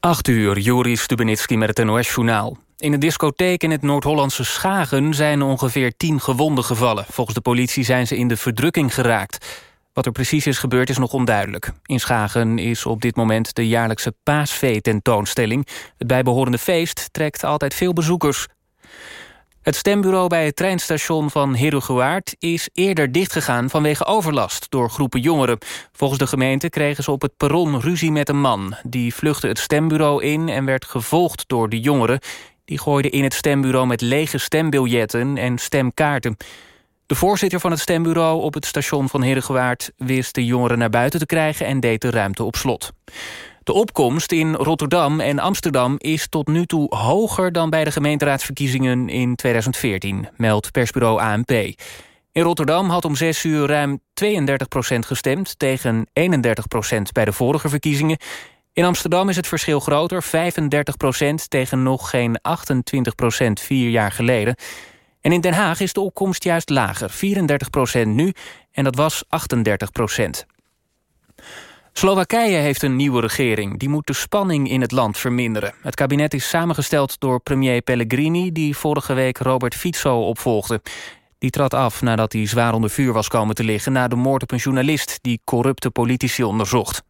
8 uur, Joris Stubenitski met het NOS-journaal. In een discotheek in het Noord-Hollandse Schagen zijn ongeveer 10 gewonden gevallen. Volgens de politie zijn ze in de verdrukking geraakt. Wat er precies is gebeurd is nog onduidelijk. In Schagen is op dit moment de jaarlijkse paasvee-tentoonstelling. Het bijbehorende feest trekt altijd veel bezoekers. Het stembureau bij het treinstation van Herugewaard is eerder dichtgegaan vanwege overlast door groepen jongeren. Volgens de gemeente kregen ze op het perron ruzie met een man. Die vluchtte het stembureau in en werd gevolgd door de jongeren. Die gooiden in het stembureau met lege stembiljetten en stemkaarten. De voorzitter van het stembureau op het station van Herugewaard wist de jongeren naar buiten te krijgen en deed de ruimte op slot. De opkomst in Rotterdam en Amsterdam is tot nu toe hoger dan bij de gemeenteraadsverkiezingen in 2014, meldt persbureau ANP. In Rotterdam had om 6 uur ruim 32% gestemd... tegen 31% bij de vorige verkiezingen. In Amsterdam is het verschil groter, 35% tegen nog geen 28% vier jaar geleden. En in Den Haag is de opkomst juist lager, 34% nu, en dat was 38 Slowakije heeft een nieuwe regering. Die moet de spanning in het land verminderen. Het kabinet is samengesteld door premier Pellegrini... die vorige week Robert Fico opvolgde. Die trad af nadat hij zwaar onder vuur was komen te liggen... na de moord op een journalist die corrupte politici onderzocht.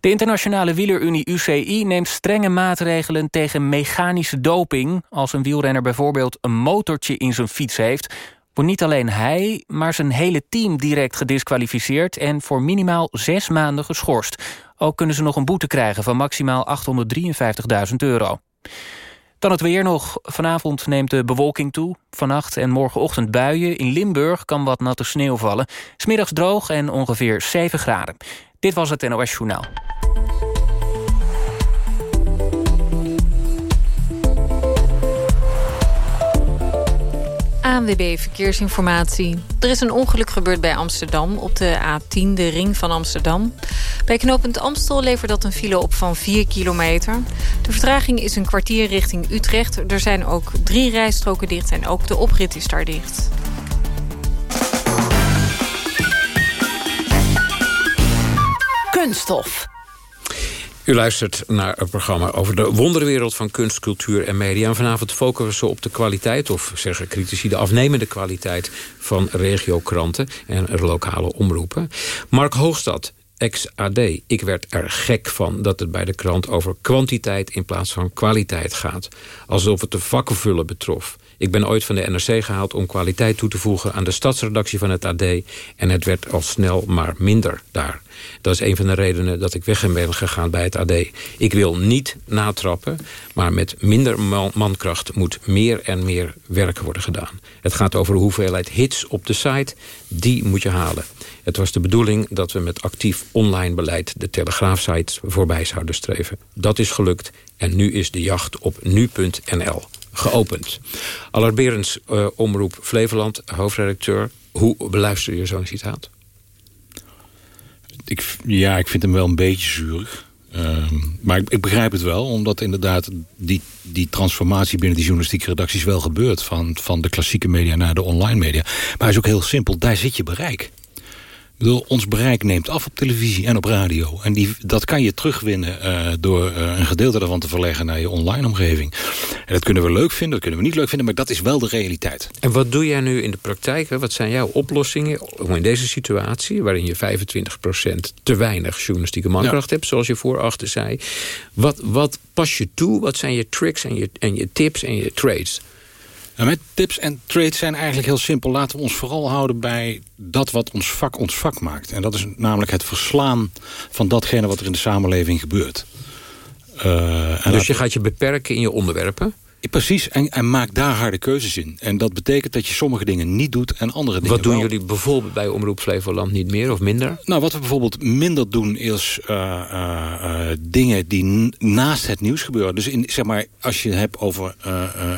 De internationale wielerunie UCI neemt strenge maatregelen tegen mechanische doping. Als een wielrenner bijvoorbeeld een motortje in zijn fiets heeft wordt niet alleen hij, maar zijn hele team direct gedisqualificeerd... en voor minimaal zes maanden geschorst. Ook kunnen ze nog een boete krijgen van maximaal 853.000 euro. Dan het weer nog. Vanavond neemt de bewolking toe. Vannacht en morgenochtend buien. In Limburg kan wat natte sneeuw vallen. Smiddags droog en ongeveer 7 graden. Dit was het NOS Journaal. ANWB Verkeersinformatie. Er is een ongeluk gebeurd bij Amsterdam op de A10, de ring van Amsterdam. Bij knooppunt Amstel levert dat een file op van 4 kilometer. De vertraging is een kwartier richting Utrecht. Er zijn ook drie rijstroken dicht en ook de oprit is daar dicht. Kunststof. U luistert naar het programma over de wonderwereld van kunst, cultuur en media. En vanavond focussen we op de kwaliteit, of zeggen critici... de afnemende kwaliteit van regiokranten en lokale omroepen. Mark Hoogstad, ex-AD. Ik werd er gek van dat het bij de krant over kwantiteit... in plaats van kwaliteit gaat. Alsof het de vakkenvullen betrof. Ik ben ooit van de NRC gehaald om kwaliteit toe te voegen... aan de stadsredactie van het AD. En het werd al snel maar minder daar. Dat is een van de redenen dat ik weg ben gegaan bij het AD. Ik wil niet natrappen, maar met minder mankracht... moet meer en meer werk worden gedaan. Het gaat over de hoeveelheid hits op de site. Die moet je halen. Het was de bedoeling dat we met actief online beleid... de Telegraafsite voorbij zouden streven. Dat is gelukt en nu is de jacht op nu.nl geopend. Allard Berends, uh, Omroep Flevoland, hoofdredacteur. Hoe beluister je zo'n citaat? Ik, ja, ik vind hem wel een beetje zuurig. Ehm, maar ik, ik, begrijp het wel, omdat inderdaad die, die transformatie binnen die journalistieke redacties wel gebeurt. Van, van de klassieke media naar de online media. Maar hij is ook heel simpel, daar zit je bereik bedoel, ons bereik neemt af op televisie en op radio. En die, dat kan je terugwinnen uh, door uh, een gedeelte daarvan te verleggen naar je online omgeving. En dat kunnen we leuk vinden, dat kunnen we niet leuk vinden, maar dat is wel de realiteit. En wat doe jij nu in de praktijk? Wat zijn jouw oplossingen om in deze situatie, waarin je 25% te weinig journalistieke mankracht hebt, zoals je voorochter zei. Wat, wat pas je toe? Wat zijn je tricks en je, en je tips en je trades? Nou, mijn tips en trades zijn eigenlijk heel simpel. Laten we ons vooral houden bij dat wat ons vak ons vak maakt. En dat is namelijk het verslaan van datgene wat er in de samenleving gebeurt. Uh, dus je gaat je beperken in je onderwerpen? Precies, en, en, maak daar harde keuzes in. En dat betekent dat je sommige dingen niet doet en andere dingen Wat doen jullie bijvoorbeeld bij Omroep Flevoland niet meer of minder? Nou, wat we bijvoorbeeld minder doen is uh, uh, dingen die naast het nieuws gebeuren. Dus in, zeg maar, als je hebt over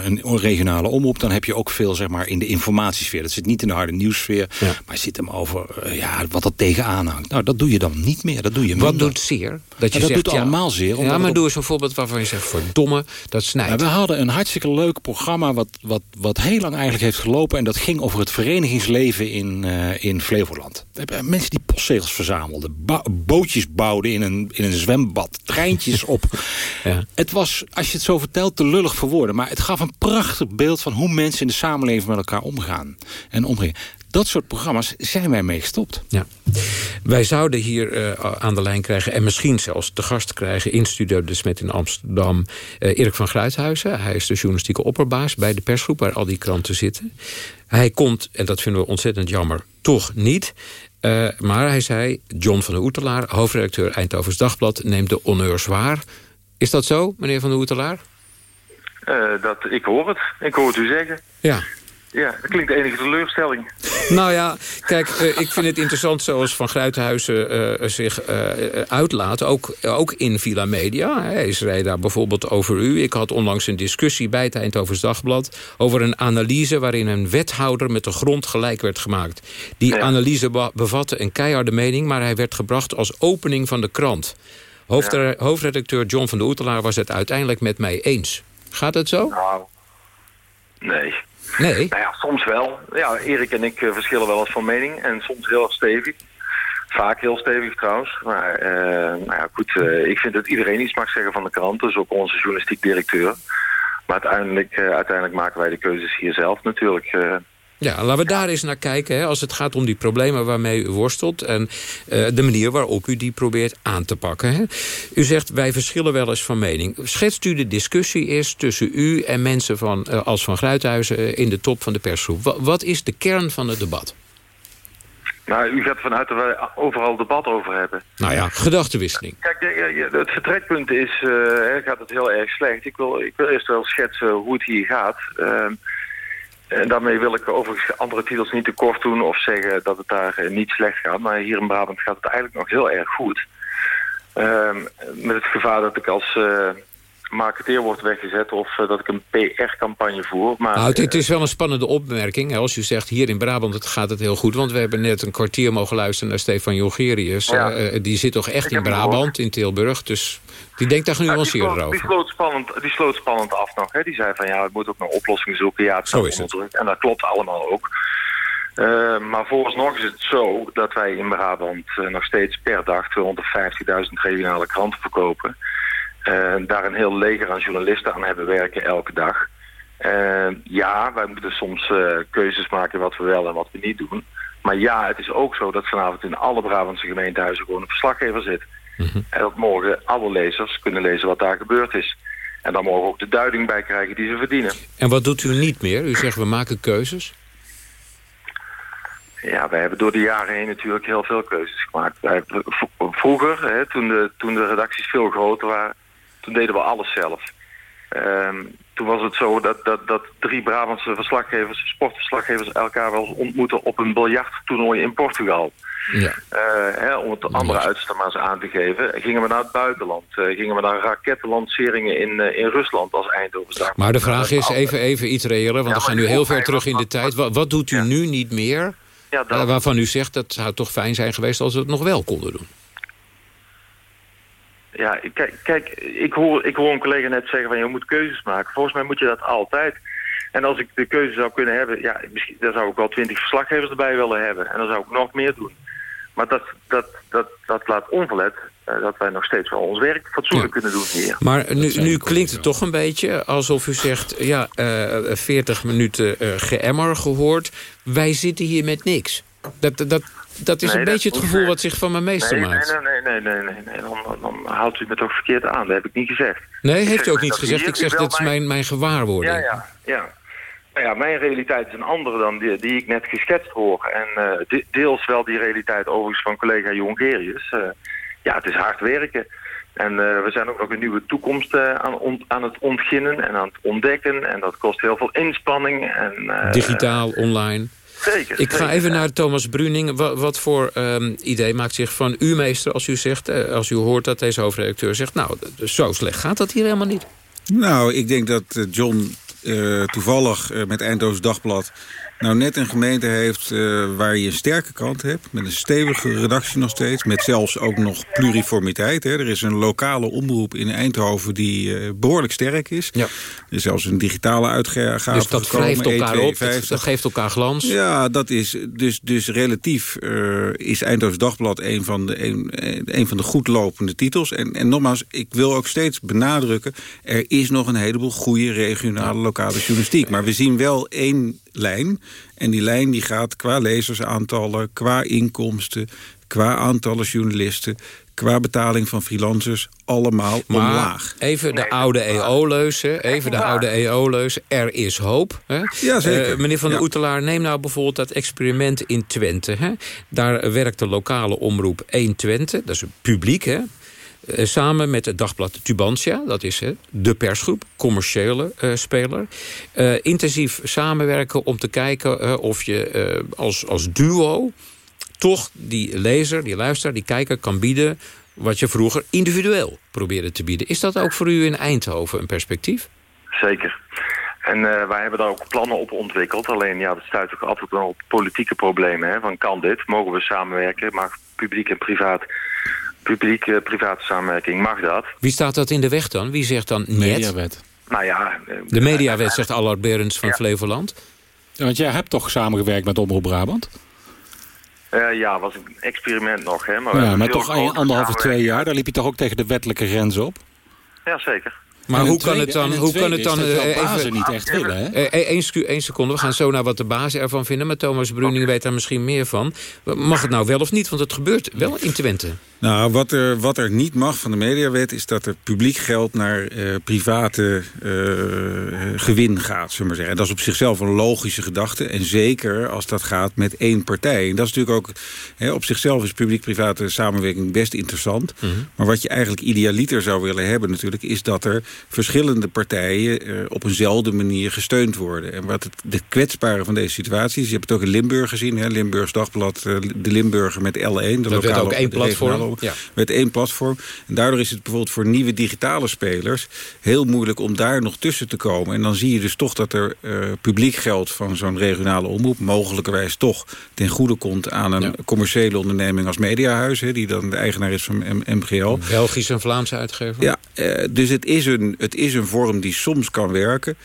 een regionale omroep... dan heb je ook veel zeg maar, in de informatiesfeer. Dat zit niet in de harde nieuwssfeer, ja. maar zit hem over ja, wat er tegenaan hangt. Nou, dat doe je dan niet meer. Dat doe je Wat doet zeer? Dat, je zegt, dat doet allemaal zeer. Ja, maar doe eens een voorbeeld waarvan je zegt... verdomme, dat snijdt. we hadden een hartstikke leuk programma... Wat, wat, wat heel lang eigenlijk heeft gelopen. En dat ging over het verenigingsleven in, uh, in Flevoland. Mensen die postzegels verzamelden. bootjes bouwden in een, in een zwembad. Treintjes op. ja. Het was, als je het zo vertelt, te lullig voor woorden. Maar het gaf een prachtig beeld van hoe mensen in de samenleving met elkaar omgaan. En omgaan. Dat soort programma's zijn wij mee gestopt. Ja. Wij zouden hier uh, aan de lijn krijgen... en misschien zelfs te gast krijgen in Studio De Smet in Amsterdam... Uh, Erik van Gruithuizen. Hij is de journalistieke opperbaas bij de persgroep... waar al die kranten zitten. Hij komt, en dat vinden we ontzettend jammer, toch niet... Uh, maar hij zei, John van der Oetelaar, hoofdredacteur Eindhovens Dagblad... neemt de honneurs waar. Is dat zo, meneer van der Oetelaar? dat, ik hoor het. Ik hoor het u zeggen. Ja, ja, dat klinkt enige teleurstelling. Nou ja, kijk, uh, ik vind het interessant zoals Van Gruitenhuizen uh, zich uh, uitlaat. Ook, ook in Villa Media. Hij schreef daar bijvoorbeeld over u. Ik had onlangs een discussie bij het Eindhovens Dagblad... over een analyse waarin een wethouder met de grond gelijk werd gemaakt. Die analyse bevatte een keiharde mening... maar hij werd gebracht als opening van de krant. Hoofdredacteur John van de Oetelaar was het uiteindelijk met mij eens. Gaat het zo? Nou, nee. Nee? Nou ja, soms wel. Ja, Erik en ik uh, verschillen wel eens van mening. En soms heel stevig. Vaak heel stevig trouwens. Maar uh, nou ja, goed, uh, ik vind dat iedereen iets mag zeggen van de krant. Dus ook onze journalistiek directeur. Maar uiteindelijk, uiteindelijk maken wij de keuzes hier zelf natuurlijk. Ja, laten we daar eens naar kijken. Hè, als het gaat om die problemen waarmee u worstelt... en uh, de manier waarop u die probeert aan te pakken. Hè. U zegt, wij verschillen wel eens van mening. Schetst u de discussie eerst tussen u en mensen van, uh, als Van Gruithuizen... Uh, in de top van de persgroep. Wat, wat is de kern van het debat? Nou, u gaat vanuit dat wij overal debat over hebben. Nou ja, gedachtenwisseling. Kijk, het vertrekpunt is, uh, gaat het heel erg slecht. Ik wil, ik wil eerst wel schetsen hoe het hier gaat. En daarmee wil ik overigens andere titels niet tekort doen of zeggen dat het daar eh, niet slecht gaat. Maar hier in Brabant gaat het eigenlijk nog heel erg goed. Uh, met het gevaar dat ik als uh, marketeer word weggezet of uh, dat ik een PR-campagne voer. Maar, nou, het, is wel een spannende opmerking. Hè, als u zegt hier in Brabant gaat het heel goed. Want we hebben net een kwartier mogen luisteren naar Stefan Jongerius. Ja. die zit toch echt in Brabant, in Tilburg. Dus die denkt daar genuanceerder over. Die sloot, spannend, die sloot spannend af nog. Hè. Die zei van ja, het moet ook naar oplossingen zoeken. Ja, het zo is het. En dat klopt allemaal ook. Uh, maar vooralsnog is het zo dat wij in Brabant uh, nog steeds per dag 250.000 regionale kranten verkopen. Uh, daar een heel leger aan journalisten aan hebben werken elke dag. ja, wij moeten soms keuzes maken wat we wel en wat we niet doen. Maar ja, het is ook zo dat vanavond in alle Brabantse gemeentehuizen gewoon een verslaggever zit. Mhm. En dat morgen alle lezers kunnen lezen wat daar gebeurd is. En dan mogen we ook de duiding bij krijgen die ze verdienen. En wat doet u niet meer? U zegt we maken keuzes. Ja, wij hebben door de jaren heen natuurlijk heel veel keuzes gemaakt. Wij, vroeger, hè, toen, de, toen de redacties veel groter waren, toen deden we alles zelf. Um, toen was het zo dat, dat, dat drie Brabantse verslaggevers, sportverslaggevers elkaar wel ontmoeten op een biljarttoernooi in Portugal. Ja. Uh, hè, om het andere uitstamma's aan te geven. Gingen we naar het buitenland. Uh, gingen we naar rakettenlanceringen in, uh, in Rusland als Eindhoven. Maar de vraag is even, even iets reëler, want we gaan nu heel ver terug in de tijd. Wat, wat doet u nu niet meer ja, dat... waarvan u zegt dat zou toch fijn zijn geweest als we het nog wel konden doen? Ja, kijk, kijk ik, hoor, ik hoor een collega net zeggen van je moet keuzes maken. Volgens mij moet je dat altijd. En als ik de keuze zou kunnen hebben, ja, misschien, dan zou ik wel twintig verslaggevers erbij willen hebben. En dan zou ik nog meer doen. Maar dat, dat, dat, dat laat onverlet uh, dat wij nog steeds wel ons werk fatsoenlijk kunnen doen hier. Maar nu, nu klinkt het toch een beetje alsof u zegt... ja, uh, eh, 40 minuten uh, geëmmer gehoord. Wij zitten hier met niks. Dat, dat, dat is een beetje het gevoel wat zich van mijn meester nee, maakt. Nee, nee, nee, nee, nee, nee. Dan, dan haalt u me toch verkeerd aan. Dat heb ik niet gezegd. Nee, heeft u ook niet gezegd. Ik zeg, dat is mijn, mijn gewaarwording. Ja, ja, ja. Nou ja, mijn realiteit is een andere dan die, die ik net geschetst hoor. En uh, deels wel die realiteit overigens van collega Jongerius. Uh, ja, het is hard werken. En uh, we zijn ook nog een nieuwe toekomst aan, aan het ontginnen en aan het ontdekken. En dat kost heel veel inspanning. En, Digitaal, online. Zeker. Ik ga even naar Thomas Bruning. Wat, wat voor um, idee maakt zich van u, meester, als u, zegt, als u hoort dat deze hoofdredacteur zegt... nou, zo slecht gaat dat hier helemaal niet? Nou, ik denk dat John uh, toevallig uh, met Eindhoven Dagblad nou net een gemeente heeft uh, waar je een sterke kant hebt... met een stevige redactie nog steeds... met zelfs ook nog pluriformiteit. Hè. Er is een lokale omroep in Eindhoven die uh, behoorlijk sterk is. Ja. Er is zelfs een digitale uitgave Dus dat wrijft elkaar op, dat geeft elkaar glans? Ja, dat is dus, dus relatief uh, is Eindhoven Dagblad... een van de, een, een van de goed lopende titels. En, en nogmaals, ik wil ook steeds benadrukken... er is nog een heleboel goede regionale lokale journalistiek. Maar we zien wel één lijn. En die lijn die gaat qua lezersaantallen, qua inkomsten... qua aantallen journalisten, qua betaling van freelancers allemaal maar omlaag. Even de oude EO-leuze, even de oude EO-leuze. Er is hoop. Hè? Ja, zeker. Uh, meneer Van der Oetelaar, neem nou bijvoorbeeld dat experiment in Twente. Hè? Daar werkt de lokale omroep 1 Twente, dat is een publiek, hè? Uh, samen met het dagblad Tubantia, dat is de persgroep, commerciële uh, speler. intensief samenwerken om te kijken of je als, als duo... toch die lezer, die luisteraar, die kijker kan bieden... wat je vroeger individueel probeerde te bieden. Is dat ook voor u in Eindhoven een perspectief? Zeker. En wij hebben daar ook plannen op ontwikkeld. Alleen ja, dat stuit ook altijd op politieke problemen. Hè? Van kan dit? Mogen we samenwerken? Mag publiek en privaat publiek-private samenwerking mag dat. Wie staat dat in de weg dan? Wie zegt dan net? Mediawet. Nou ja... De mediawet zegt Allard Berends van Flevoland. Ja, want jij hebt toch samengewerkt met Omroep Brabant? Uh, ja, was een experiment nog. Hè, maar ja, maar toch anderhalve, twee jaar. Daar liep je toch ook tegen de wettelijke grens op? Ja, zeker. Maar hoe kan het dan... Hoe kan het dan uh, niet echt willen, hè? Eén seconde, we gaan zo naar wat de bazen ervan vinden. Maar Thomas Bruning weet daar misschien meer van. Mag het nou wel of niet? Want het gebeurt wel in Twente. Nou, wat er, wat er niet mag van de mediawet... is dat er publiek geld naar uh, private uh, gewin gaat, zullen maar zeggen. En dat is op zichzelf een logische gedachte. En zeker als dat gaat met één partij. En dat is natuurlijk ook... Hè, op zichzelf is publiek-private samenwerking best interessant. Mm -hmm. Maar wat je eigenlijk idealiter zou willen hebben natuurlijk... is dat er verschillende partijen uh, op eenzelfde manier gesteund worden. En wat het, de kwetsbare van deze situatie is... je hebt het ook in Limburg gezien, hè, Limburgs Dagblad... De Limburger met L1, de dat lokale... ook één platform ja. met één platform. En daardoor is het bijvoorbeeld voor nieuwe digitale spelers... heel moeilijk om daar nog tussen te komen. En dan zie je dus toch dat er uh, publiek geld van zo'n regionale omroep... mogelijkerwijs toch ten goede komt aan een ja. commerciële onderneming als Mediahuis... Die dan de eigenaar is van M MGO. Belgisch en Vlaamse uitgever. Ja, uh, dus het is, een, het is een vorm die soms kan werken...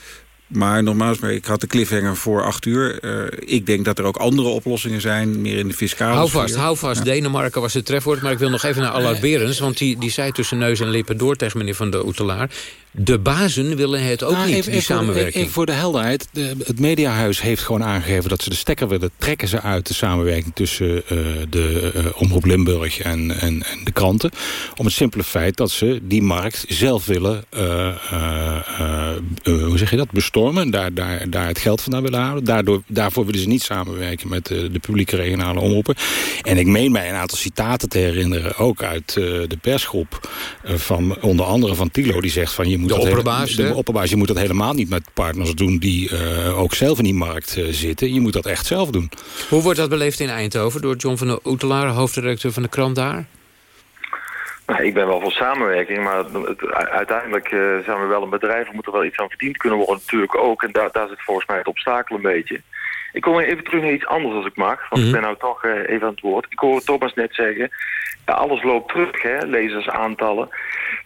Maar nogmaals, ik had de cliffhanger voor acht uur. Uh, ik denk dat er ook andere oplossingen zijn, meer in de fiscale Hou vast, hou vast. Ja. Denemarken was het trefwoord. Maar ik wil nog even naar Allard Berens. Want die, die zei tussen neus en lippen door tegen meneer Van der Oetelaar... de bazen willen het ook nou, niet, even, die even samenwerking. Voor, even voor de helderheid. De, het Mediahuis heeft gewoon aangegeven dat ze de stekker willen. Trekken ze uit de samenwerking tussen uh, de uh, Omroep Limburg en, en, en, de kranten. Om het simpele feit dat ze die markt zelf willen... hoe zeg je dat? Bestormen. Daar, daar, daar het geld vandaan willen halen. Daardoor, daarvoor willen ze niet samenwerken met de, de publieke regionale omroepen. En ik meen mij een aantal citaten te herinneren. Ook uit de persgroep. van onder andere van Tilo. Die zegt van je moet de dat opperbaas, hele, de opperbaas, je moet dat helemaal niet met partners doen die uh, ook zelf in die markt uh, zitten. Je moet dat echt zelf doen. Hoe wordt dat beleefd in Eindhoven door John van der Oetelaar, hoofdredacteur van de krant daar? Nou, ik ben wel voor samenwerking, maar het, uiteindelijk uh, zijn we wel een bedrijf. Er moet er wel iets aan verdiend kunnen worden natuurlijk ook. En daar, daar zit volgens mij het obstakel een beetje. Ik kom even terug naar iets anders als ik mag. Want mm -hmm. ik ben nou toch even aan het woord. Ik hoorde Thomas net zeggen, alles loopt terug, hè, lezersaantallen.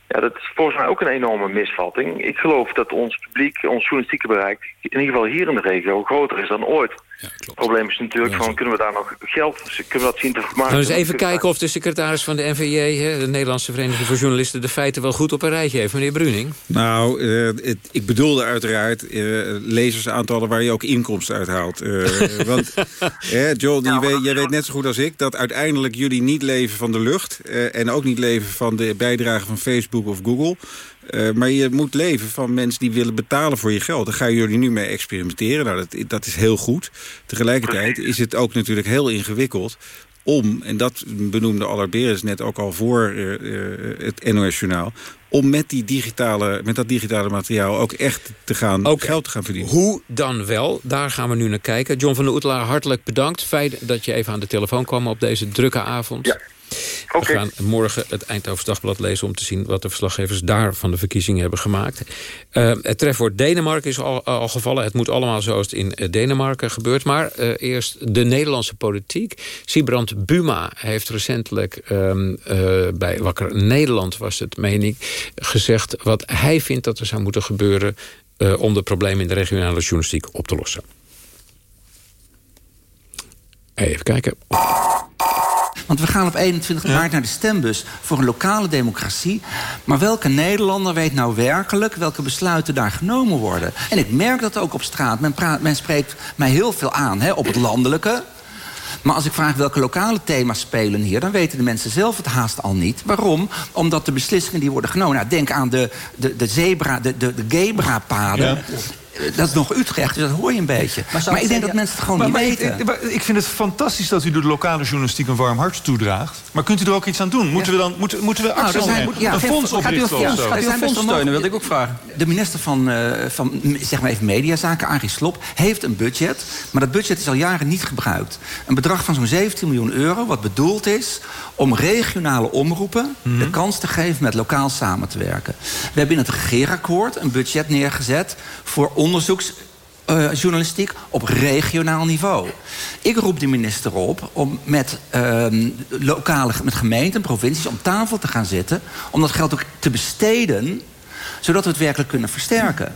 Ja, dat is volgens mij ook een enorme misvatting. Ik geloof dat ons publiek, ons journalistieke bereik... in ieder geval hier in de regio groter is dan ooit. Ja, het probleem is natuurlijk van, kunnen we daar nog geld... kunnen we dat zien te maken? Nou, eens even kijken of de secretaris van de NVJ... de Nederlandse Vereniging voor Journalisten... de feiten wel goed op een rijtje heeft, meneer Bruning. Nou, uh, het, ik bedoelde uiteraard uh, lezersaantallen... waar je ook inkomsten uit haalt. Uh, want, Joel, ja, weet, jij weet net zo goed als ik... dat uiteindelijk jullie niet leven van de lucht... en ook niet leven van de bijdrage van Facebook of Google... Uh, maar je moet leven van mensen die willen betalen voor je geld. Daar gaan jullie nu mee experimenteren. Nou, dat, dat is heel goed. Tegelijkertijd is het ook natuurlijk heel ingewikkeld om, en dat benoemde Allerberes net ook al voor uh, uh, het NOS-journaal... om met, die digitale, met dat digitale materiaal ook echt te gaan, okay. geld te gaan verdienen. Hoe dan wel? Daar gaan we nu naar kijken. John van der Oetelaar, hartelijk bedankt. Fijn dat je even aan de telefoon kwam op deze drukke avond. Ja. We gaan morgen het Eindhoven Dagblad lezen... om te zien wat de verslaggevers daar van de verkiezingen hebben gemaakt. Uh, het trefwoord Denemarken is al, al, gevallen. Het moet allemaal zoals het in Denemarken gebeurt. Maar uh, eerst de Nederlandse politiek. Sibrand Buma heeft recentelijk uh, bij Wakker Nederland... was het, meen ik, gezegd wat hij vindt dat er zou moeten gebeuren... om de problemen in de regionale journalistiek op te lossen. Even kijken. Want we gaan op 21 maart naar de stembus voor een lokale democratie. Maar welke Nederlander weet nou werkelijk welke besluiten daar genomen worden? En ik merk dat ook op straat. Men, praat, men spreekt mij heel veel aan hè, op het landelijke. Maar als ik vraag welke lokale thema's spelen hier... dan weten de mensen zelf het haast al niet. Waarom? Omdat de beslissingen die worden genomen... Nou, denk aan de, de, de, zebra, de, de, de gebrapaden. Ja. Eh, dat is nog Utrecht, dus dat hoor je een beetje. Maar, ik denk dat mensen het gewoon niet weten. Ik, ik, vind het fantastisch dat u de lokale journalistiek een warm hart toedraagt. Maar kunt u er ook iets aan doen? Moeten we dan moeten, moeten we actie nou, ja, een fonds oprichten ja, Gaat u een fonds steunen, wilde ik ook vragen. De minister van, uh, van zeg maar even mediazaken, Arie Slop, heeft een budget. Maar dat budget is al jaren niet gebruikt. Een bedrag van zo'n 17 miljoen euro, wat bedoeld is om regionale omroepen mm -hmm. de kans te geven met lokaal samen te werken. We hebben in het regeerakkoord een budget neergezet voor onderzoeksjournalistiek op regionaal niveau. Ik roep de minister op om met uh, lokale met gemeenten, provincies om tafel te gaan zitten om dat geld ook te besteden zodat we het werkelijk kunnen versterken.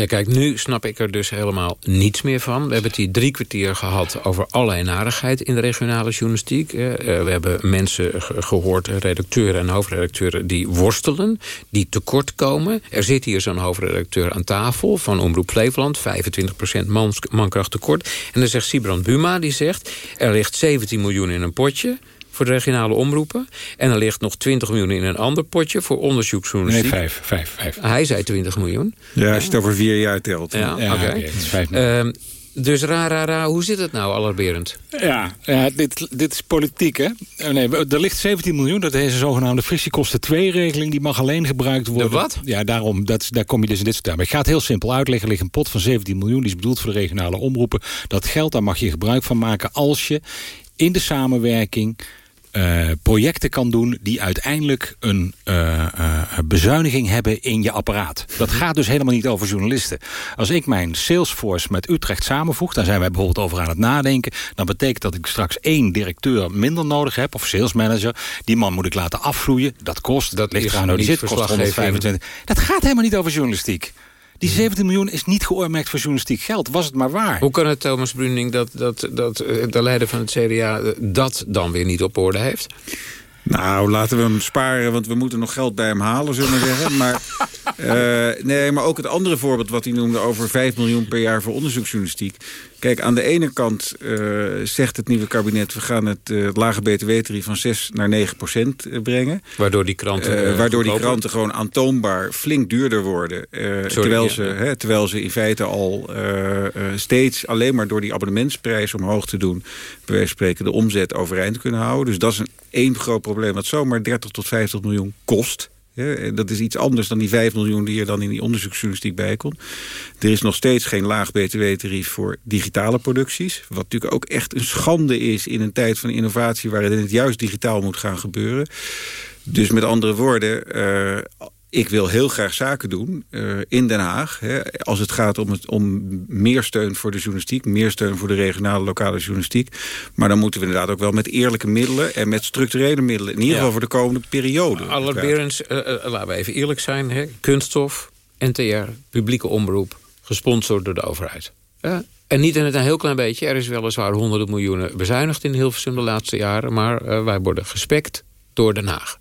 Ja, kijk, nu snap ik er dus helemaal niets meer van. We hebben het hier drie kwartier gehad over allerlei narigheid in de regionale journalistiek. Eh, we hebben mensen gehoord, redacteuren en hoofdredacteuren... die worstelen, die tekortkomen. Er zit hier zo'n hoofdredacteur aan tafel van Omroep Flevoland... 25% mankracht tekort. En dan zegt Sibrand Buma, die zegt... er ligt 17 miljoen in een potje voor de regionale omroepen. En er ligt nog 20 miljoen in een ander potje voor onderzoeksjournalistiek. Nee, vijf, vijf, vijf. Hij zei 20 miljoen. Ja, als je het over vier jaar telt. Ja, ja oké. Okay. Okay, uh, dus ra, ra, ra, hoe zit het nou, alarmerend? Ja, ja dit, dit is politiek, hè? Eh, nee, er ligt 17 miljoen, dat is een zogenaamde frictiekosten 2-regeling... die mag alleen gebruikt worden. De wat? Ja, daarom, dat, daar kom je dus in dit soort Ik ga het heel simpel uitleggen. Er ligt een pot van 17 miljoen, die is bedoeld voor de regionale omroepen. Dat geld, daar mag je gebruik van maken als je in de samenwerking uh, projecten kan doen die uiteindelijk een uh, uh, bezuiniging hebben in je apparaat. Dat gaat dus helemaal niet over journalisten. Als ik mijn Salesforce met Utrecht samenvoeg, daar zijn wij bijvoorbeeld over aan het nadenken, dan betekent dat ik straks één directeur minder nodig heb, of salesmanager. Die man moet ik laten afvloeien. Dat kost, dat ligt eraan hoe die zit, kost 125. Dat gaat helemaal niet over journalistiek. Die 17 miljoen is niet geoormerkt voor journalistiek geld. Was het maar waar. Hoe kan het, Thomas Bruning, dat, dat, dat de leider van het CDA... dat dan weer niet op orde heeft? Nou, laten we hem sparen, want we moeten nog geld bij hem halen, zullen we zeggen. Maar, uh, nee, maar ook het andere voorbeeld wat hij noemde... over 5 miljoen per jaar voor onderzoeksjournalistiek. Kijk, aan de ene kant uh, zegt het nieuwe kabinet... we gaan het, uh, lage btw-tarief van 6 naar 9 procent brengen. Waardoor die kranten... waardoor die kranten gewoon aantoonbaar flink duurder worden. Sorry, terwijl, ja, ze. Hè, terwijl ze in feite al steeds alleen maar door die abonnementsprijs omhoog te doen... bij wijze van spreken de omzet overeind kunnen houden. Dus dat is een één groot probleem wat zomaar 30 tot 50 miljoen kost. Dat is iets anders dan die 5 miljoen die er dan in die onderzoeksjournalistiek bij komt. Er is nog steeds geen laag btw-tarief voor digitale producties. Wat natuurlijk ook echt een schande is in een tijd van innovatie... waarin het juist digitaal moet gaan gebeuren. Dus met andere woorden, uh, ik wil heel graag zaken doen uh, in Den Haag. Hè, als het gaat om, het, om meer steun voor de journalistiek. Meer steun voor de regionale, lokale journalistiek. Maar dan moeten we inderdaad ook wel met eerlijke middelen... en met structurele middelen. In ieder geval ja. voor de komende periode. Allerberens, uh, uh, laten we even eerlijk zijn. Hè? Kunststof, NTR, publieke omroep. Gesponsord door de overheid. En niet in het een heel klein beetje. Er is weliswaar honderden miljoenen bezuinigd in Hilversum de laatste jaren. Maar wij worden gespekt door Den Haag.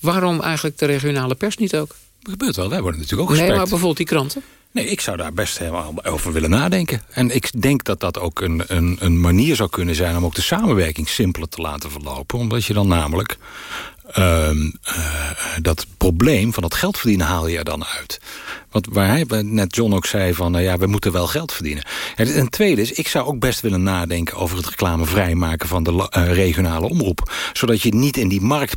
Waarom eigenlijk de regionale pers niet ook? Dat gebeurt wel, wij worden natuurlijk ook gespekt. Nee, maar bijvoorbeeld die kranten? Nee, ik zou daar best helemaal over willen nadenken. En ik denk dat dat ook een, een, een manier zou kunnen zijn... om ook de samenwerking simpeler te laten verlopen. Omdat je dan namelijk uh, uh, dat probleem van dat geld verdienen haal je er dan uit. Want waar hij net John ook zei van, uh, ja, we moeten wel geld verdienen. En een tweede is, ik zou ook best willen nadenken over het reclame vrijmaken van de uh, regionale omroep. Zodat je niet in die markt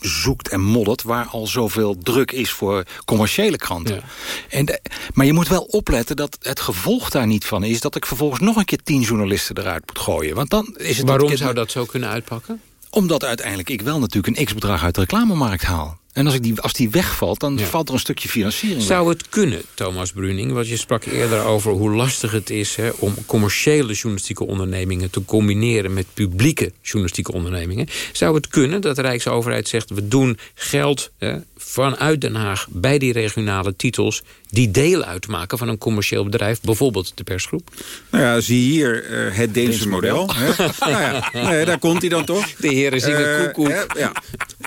zoekt en moddert... waar al zoveel druk is voor commerciële kranten. En maar je moet wel opletten dat het gevolg daar niet van is... dat ik vervolgens nog een keer tien journalisten eruit moet gooien. Want dan is het Waarom zou dat zo kunnen uitpakken? Omdat uiteindelijk ik wel natuurlijk een x-bedrag uit de reclamemarkt haal. En als, ik die, als die wegvalt, dan valt er een stukje financiering Zou het kunnen, Thomas Bruning? Want je sprak eerder over hoe lastig het is... Hè, om commerciële journalistieke ondernemingen te combineren... met publieke journalistieke ondernemingen. Zou het kunnen dat de Rijksoverheid zegt... we doen geld hè, vanuit Den Haag bij die regionale titels die deel uitmaken van een commercieel bedrijf, bijvoorbeeld de persgroep? Nou ja, zie hier uh, het Deense model. Hè? nou ja, nee, daar komt hij dan toch. De heren zingen uh, koekoek. ja.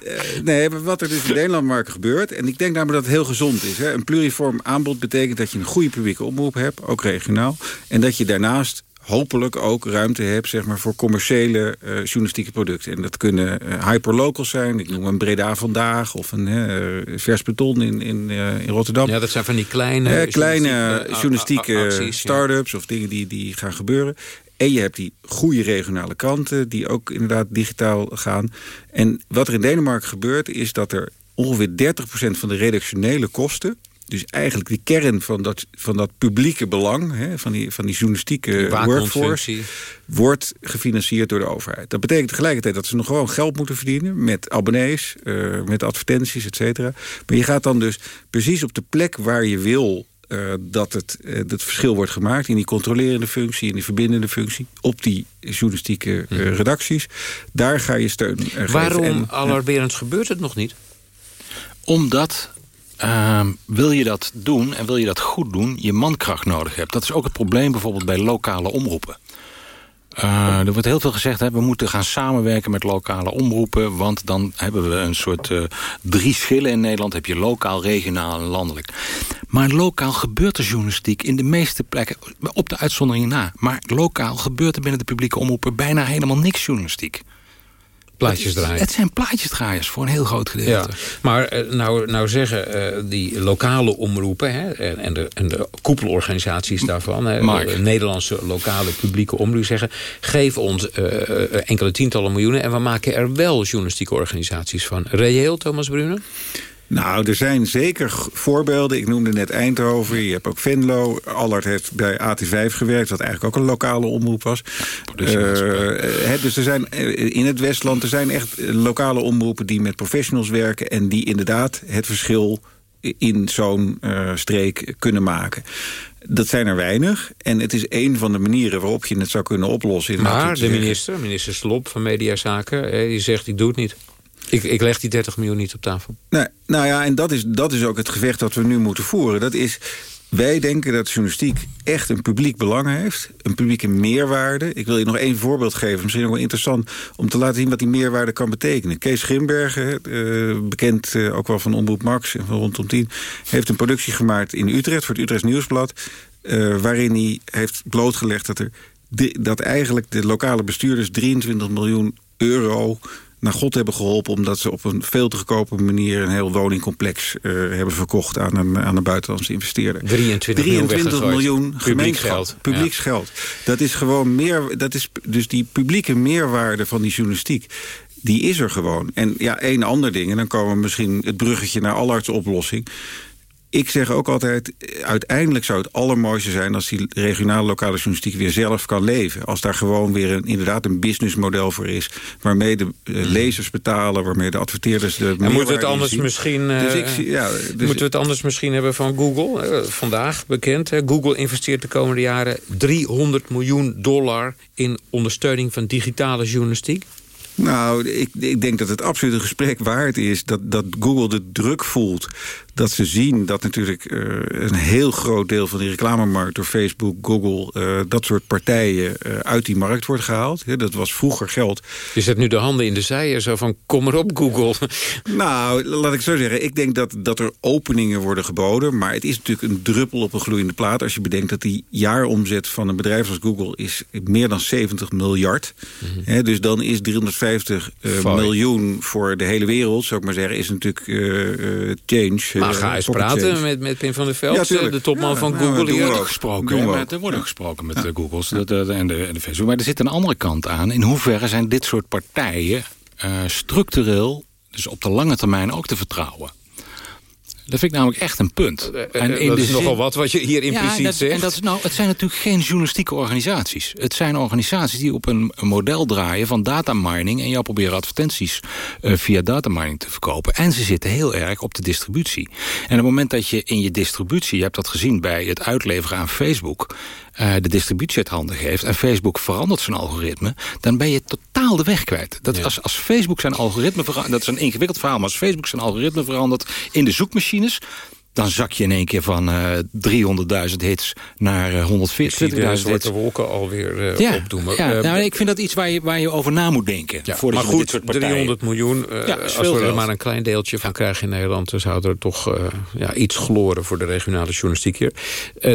Uh, nee, wat er dus in Nederland gebeurt... en ik denk namelijk dat het heel gezond is. Hè? Een pluriform aanbod betekent dat je een goede publieke omroep hebt, ook regionaal. En dat je daarnaast hopelijk ook ruimte hebt zeg maar, voor commerciële uh, journalistieke producten. En dat kunnen uh, hyperlocals zijn. Ik noem een Breda Vandaag of een uh, Vers Beton in, in, in Rotterdam. Ja, dat zijn van die kleine... kleine journalistieke start-ups of dingen die, die gaan gebeuren. En je hebt die goede regionale kranten die ook inderdaad digitaal gaan. En wat er in Denemarken gebeurt is dat er ongeveer 30% van de redactionele kosten dus eigenlijk de kern van dat, van dat publieke belang... Hè, van, die, van die journalistieke workforce... wordt gefinancierd door de overheid. Dat betekent tegelijkertijd dat ze nog gewoon geld moeten verdienen... met abonnees, uh, met advertenties, et cetera. Maar je gaat dan dus precies op de plek waar je wil... Uh, dat het, uh, het verschil wordt gemaakt in die controlerende functie... in die verbindende functie, op die journalistieke hmm. redacties. Daar ga je steun geven. Waarom en, alarmerend gebeurt het nog niet? Omdat uh, wil je dat doen en wil je dat goed doen, je mankracht nodig hebt. Dat is ook het probleem bijvoorbeeld bij lokale omroepen. Uh, er wordt heel veel gezegd, hè, we moeten gaan samenwerken met lokale omroepen... want dan hebben we een soort uh, drie schillen in Nederland. Heb je lokaal, regionaal en landelijk. Maar lokaal gebeurt er journalistiek in de meeste plekken... op de uitzondering na. Maar lokaal gebeurt er binnen de publieke omroepen... bijna helemaal niks journalistiek. Plaatjes draaien. Het zijn plaatjesdraaiers voor een heel groot gedeelte. Ja, maar eh, nou, nou zeggen uh, die lokale omroepen hè, en, de, en de koepelorganisaties daarvan... Hè, de Nederlandse lokale publieke omroep zeggen... geef ons uh, enkele tientallen miljoenen en we maken er wel journalistieke organisaties van. Reëel, Thomas Brune? Nou, er zijn zeker voorbeelden. Ik noemde net Eindhoven, je hebt ook Venlo. Allard heeft bij AT5 gewerkt, wat eigenlijk ook een lokale omroep was. Uh, dus er zijn in het Westland er zijn echt lokale omroepen die met professionals werken... en die inderdaad het verschil in zo'n uh, streek kunnen maken. Dat zijn er weinig. En het is een van de manieren waarop je het zou kunnen oplossen. Maar de minister, minister Slop van Mediazaken, die zegt ik doe het niet. Ik, ik leg die 30 miljoen niet op tafel. Nee, nou ja, en dat is, dat is ook het gevecht dat we nu moeten voeren. Dat is, wij denken dat journalistiek echt een publiek belang heeft. Een publieke meerwaarde. Ik wil je nog één voorbeeld geven. Misschien ook wel interessant om te laten zien wat die meerwaarde kan betekenen. Kees Grimbergen, eh, bekend eh, ook wel van Omroep Max en van Rondom 10... heeft een productie gemaakt in Utrecht voor het Utrechts Nieuwsblad... Uh, waarin hij heeft blootgelegd dat, er, dat eigenlijk de lokale bestuurders 23 miljoen euro naar God hebben geholpen... omdat ze op een veel te goedkope manier... een heel woningcomplex uh, hebben verkocht aan een, aan een buitenlandse investeerder. 23, 23 miljoen geld. Publieksgeld. Ja. Dat is gewoon meer... Dat is dus die publieke meerwaarde van die journalistiek die is er gewoon. En ja, één ander ding, en dan komen we misschien het bruggetje naar Allards oplossing ik zeg ook altijd, uiteindelijk zou het allermooiste zijn... als die regionale lokale journalistiek weer zelf kan leven. Als daar gewoon weer een, inderdaad een businessmodel voor is... waarmee de uh, lezers betalen, waarmee de adverteerders de en moeten we het anders misschien dus ik, ja, dus Moeten we het anders misschien hebben van Google? Uh, vandaag bekend, Google investeert de komende jaren 300 miljoen dollar... in ondersteuning van digitale journalistiek. Nou, ik, ik denk dat het absoluut een gesprek waard is... dat, dat Google de druk voelt dat ze zien dat natuurlijk uh, een heel groot deel van die reclamemarkt... door Facebook, Google, uh, dat soort partijen uh, uit die markt wordt gehaald. Dat was vroeger geld. Je zet nu de handen in de zijen, zo van kom maar op Google. Nou, laat ik zo zeggen. Ik denk dat, dat er openingen worden geboden. Maar het is natuurlijk een druppel op een gloeiende plaat... als je bedenkt dat die jaaromzet van een bedrijf als Google... is meer dan 70 miljard. Mm -hmm. dus dan is 350 miljoen voor de hele wereld, zou ik maar zeggen... is natuurlijk change maar ga eens praten met, met Pim van der Veld, ja, de topman van Google. Er wordt gesproken, met, er wordt gesproken met de Googles en, de, en de Facebook. Maar er zit een andere kant aan. In hoeverre zijn dit soort partijen uh, structureel dus op de lange termijn ook te vertrouwen. Dat vind ik namelijk echt een punt. Eh, eh, en in dat is nogal wat wat je hier impliciet ja, dat, zegt. En dat is, nou, het zijn natuurlijk geen journalistieke organisaties. Het zijn organisaties die op een, model draaien van datamining... en jou proberen advertenties uh, via datamining te verkopen. En ze zitten heel erg op de distributie. En op het moment dat je in je distributie... je hebt dat gezien bij het uitleveren aan Facebook... Uh, de distributie uit handen geeft... en Facebook verandert zijn algoritme... dan ben je totaal de weg kwijt. Dat als, als Facebook zijn algoritme verandert... dat is een ingewikkeld verhaal... maar als Facebook zijn algoritme verandert in de zoekmachines dan zak je in één keer van uh, eh, 300.000 hits naar uh, 140.000 hits. zwarte wolken alweer uh, ja, opdoemen. Ja, uh, nou, ik vind dat iets waar je, waar je over na moet denken. Ja, maar goed, 300 miljoen, ja, als we er maar een klein deeltje van krijgen in Nederland... dan zou er toch ja, iets gloren voor de regionale journalistiek hier.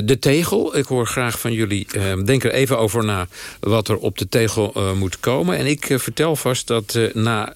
de tegel, ik hoor graag van jullie... denk er even over na wat er op de tegel moet komen. En ik vertel vast dat na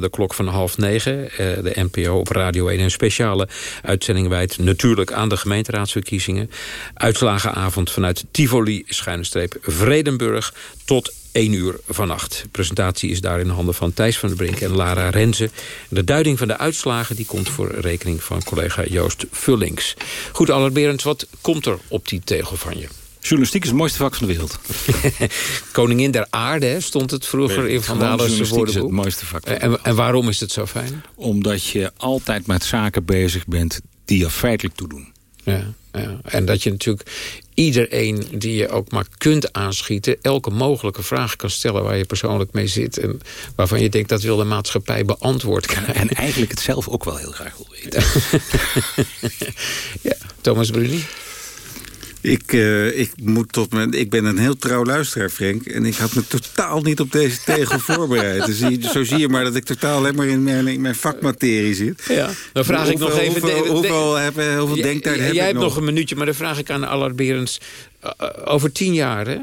de klok van half negen... de NPO op Radio 1 een speciale uitzending natuurlijk aan de gemeenteraadsverkiezingen. Uitslagenavond vanuit Tivoli, schuine Vredenburg, tot 1 uur vannacht. De presentatie is daar in de handen van Thijs van der Brink en Lara Renze. De duiding van de uitslagen die komt voor rekening van collega Joost Vullings. Goed, Albert wat komt er op die tegel van je? Journalistiek is het mooiste vak van de wereld. Koningin der aarde stond het vroeger in Van Dalen's woordenboek. het mooiste vak. En, en waarom is het zo fijn? Omdat je altijd met zaken bezig bent die er feitelijk toe doen. Ja, ja. En dat je natuurlijk iedereen die je ook maar kunt aanschieten... elke mogelijke vraag kan stellen waar je persoonlijk mee zit... en waarvan je denkt dat wil de maatschappij beantwoord krijgen. En eigenlijk het zelf ook wel heel graag wil weten. ja, Thomas Bruni? Ik, uh, ik, moet tot mijn, ik ben een heel trouw luisteraar, Frank. En ik had me totaal niet op deze tegel voorbereid. Dus zo zie je maar dat ik totaal alleen maar in mijn, in mijn vakmaterie zit. Ja, dan vraag ik nog even... Hoeveel, hoeveel, heb, hoeveel ja, denktijd heb Jij hebt nog een minuutje, maar dan vraag ik aan Allard Berends... Uh, over tien jaar, hè?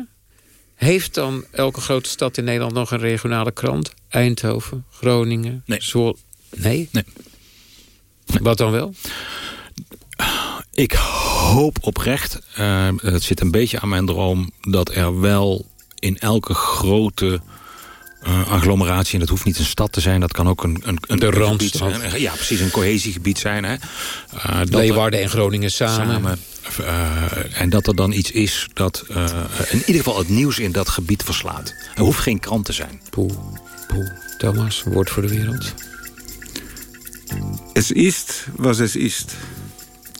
Heeft dan elke grote stad in Nederland nog een regionale krant? Eindhoven, Groningen, nee. Zwolle? Nee? nee? Wat dan wel? Ik hoop oprecht, uh, het zit een beetje aan mijn droom... dat er wel in elke grote uh, agglomeratie... en dat hoeft niet een stad te zijn, dat kan ook een, een, een de randstad. zijn. Ja, precies, een cohesiegebied zijn. Hè. Uh, Leeuwarden en Groningen samen. samen uh, en dat er dan iets is dat in ieder geval het nieuws in dat gebied verslaat. Er hoeft geen krant te zijn. Poeh, poeh. Thomas, woord voor de wereld. Es ist, was es ist.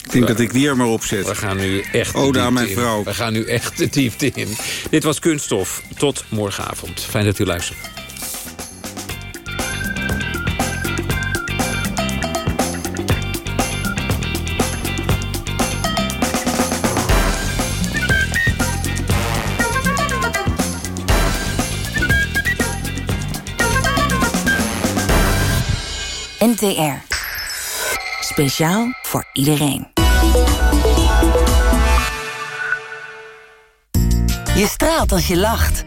Ik denk dat ik die er maar opzet. We gaan nu echt Ode aan mijn vrouw. We gaan nu echt de diepte in. Dit was Kunststof. Tot morgenavond. Fijn dat u luistert. NTR. Speciaal voor iedereen. Je straalt als je lacht.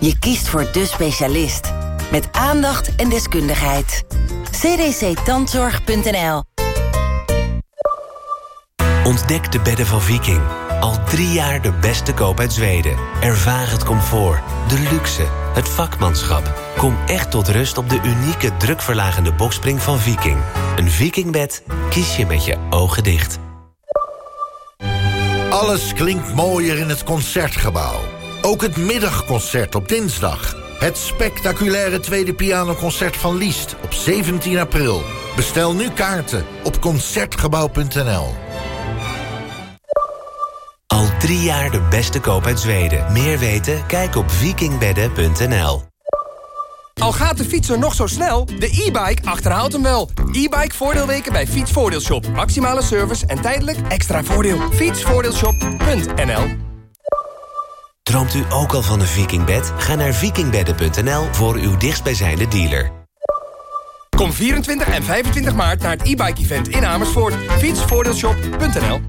Je kiest voor de specialist. Met aandacht en deskundigheid. cdctandzorg.nl Ontdek de bedden van Viking. Al drie jaar de beste koop uit Zweden. Ervaar het comfort, de luxe, het vakmanschap. Kom echt tot rust op de unieke drukverlagende bokspring van Viking. Een Vikingbed kies je met je ogen dicht. Alles klinkt mooier in het Concertgebouw. Ook het middagconcert op dinsdag. Het spectaculaire tweede pianoconcert van Liest op 17 april. Bestel nu kaarten op Concertgebouw.nl. Al drie jaar de beste koop uit Zweden. Meer weten? Kijk op vikingbedden.nl. Al gaat de fietser nog zo snel, de e-bike achterhaalt hem wel. E-bike voordeelweken bij Fietsvoordeelshop. Maximale service en tijdelijk extra voordeel. Fietsvoordeelshop.nl Droomt u ook al van een vikingbed? Ga naar vikingbedden.nl voor uw dichtstbijzijnde dealer. Kom 24 en 25 maart naar het e-bike event in Amersfoort. Fietsvoordeelshop.nl